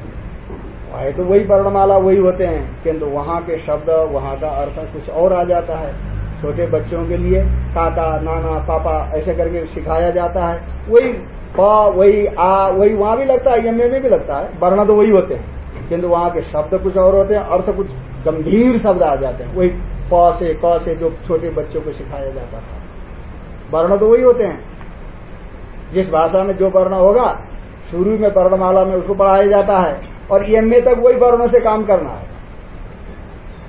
है तो वही वर्णमाला वही होते हैं। किंतु वहाँ के शब्द, वहाँ का अर्थ कुछ और आ जाता है। छोटे बच्चों के लिए काका, नाना, पापा ऐसे करके सिखाया जाता है। वही प, वही आ, वही वहाँ भी लगता है एमए में भी लगता है। वर्ण तो वही होते हैं। किंतु वहाँ के शब्द कुछ और होते हैं, अर्थ कुछ गंभीर शब्द आ जाते हैं। वही प से, क से जो छोटे बच्चों को सिखाया जाता था। वर्ण तो वही होते हैं। जिस भाषा में जो वर्ण होगा, शुरू में वर्णमाला में उसको पढ़ाया जाता है। और ईएमए तक वही वर्णों से काम करना है।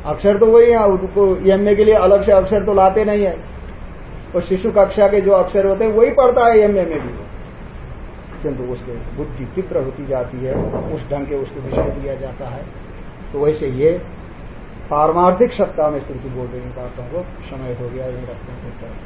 अक्षर तो वही है, उनको एमए के लिए अलग से अक्षर तो लाते नहीं है। और शिशु कक्षा के जो अक्षर होते हैं, वही पढ़ता है एमए में भी। किंतु उसके बुद्धि तीव्र होती जाती है, उस ढंग के उसको विषय दिया जाता है। तो वैसे ये पारमार्थिक सत्ता में स्थिति बोल रही को समय हो गया हैं।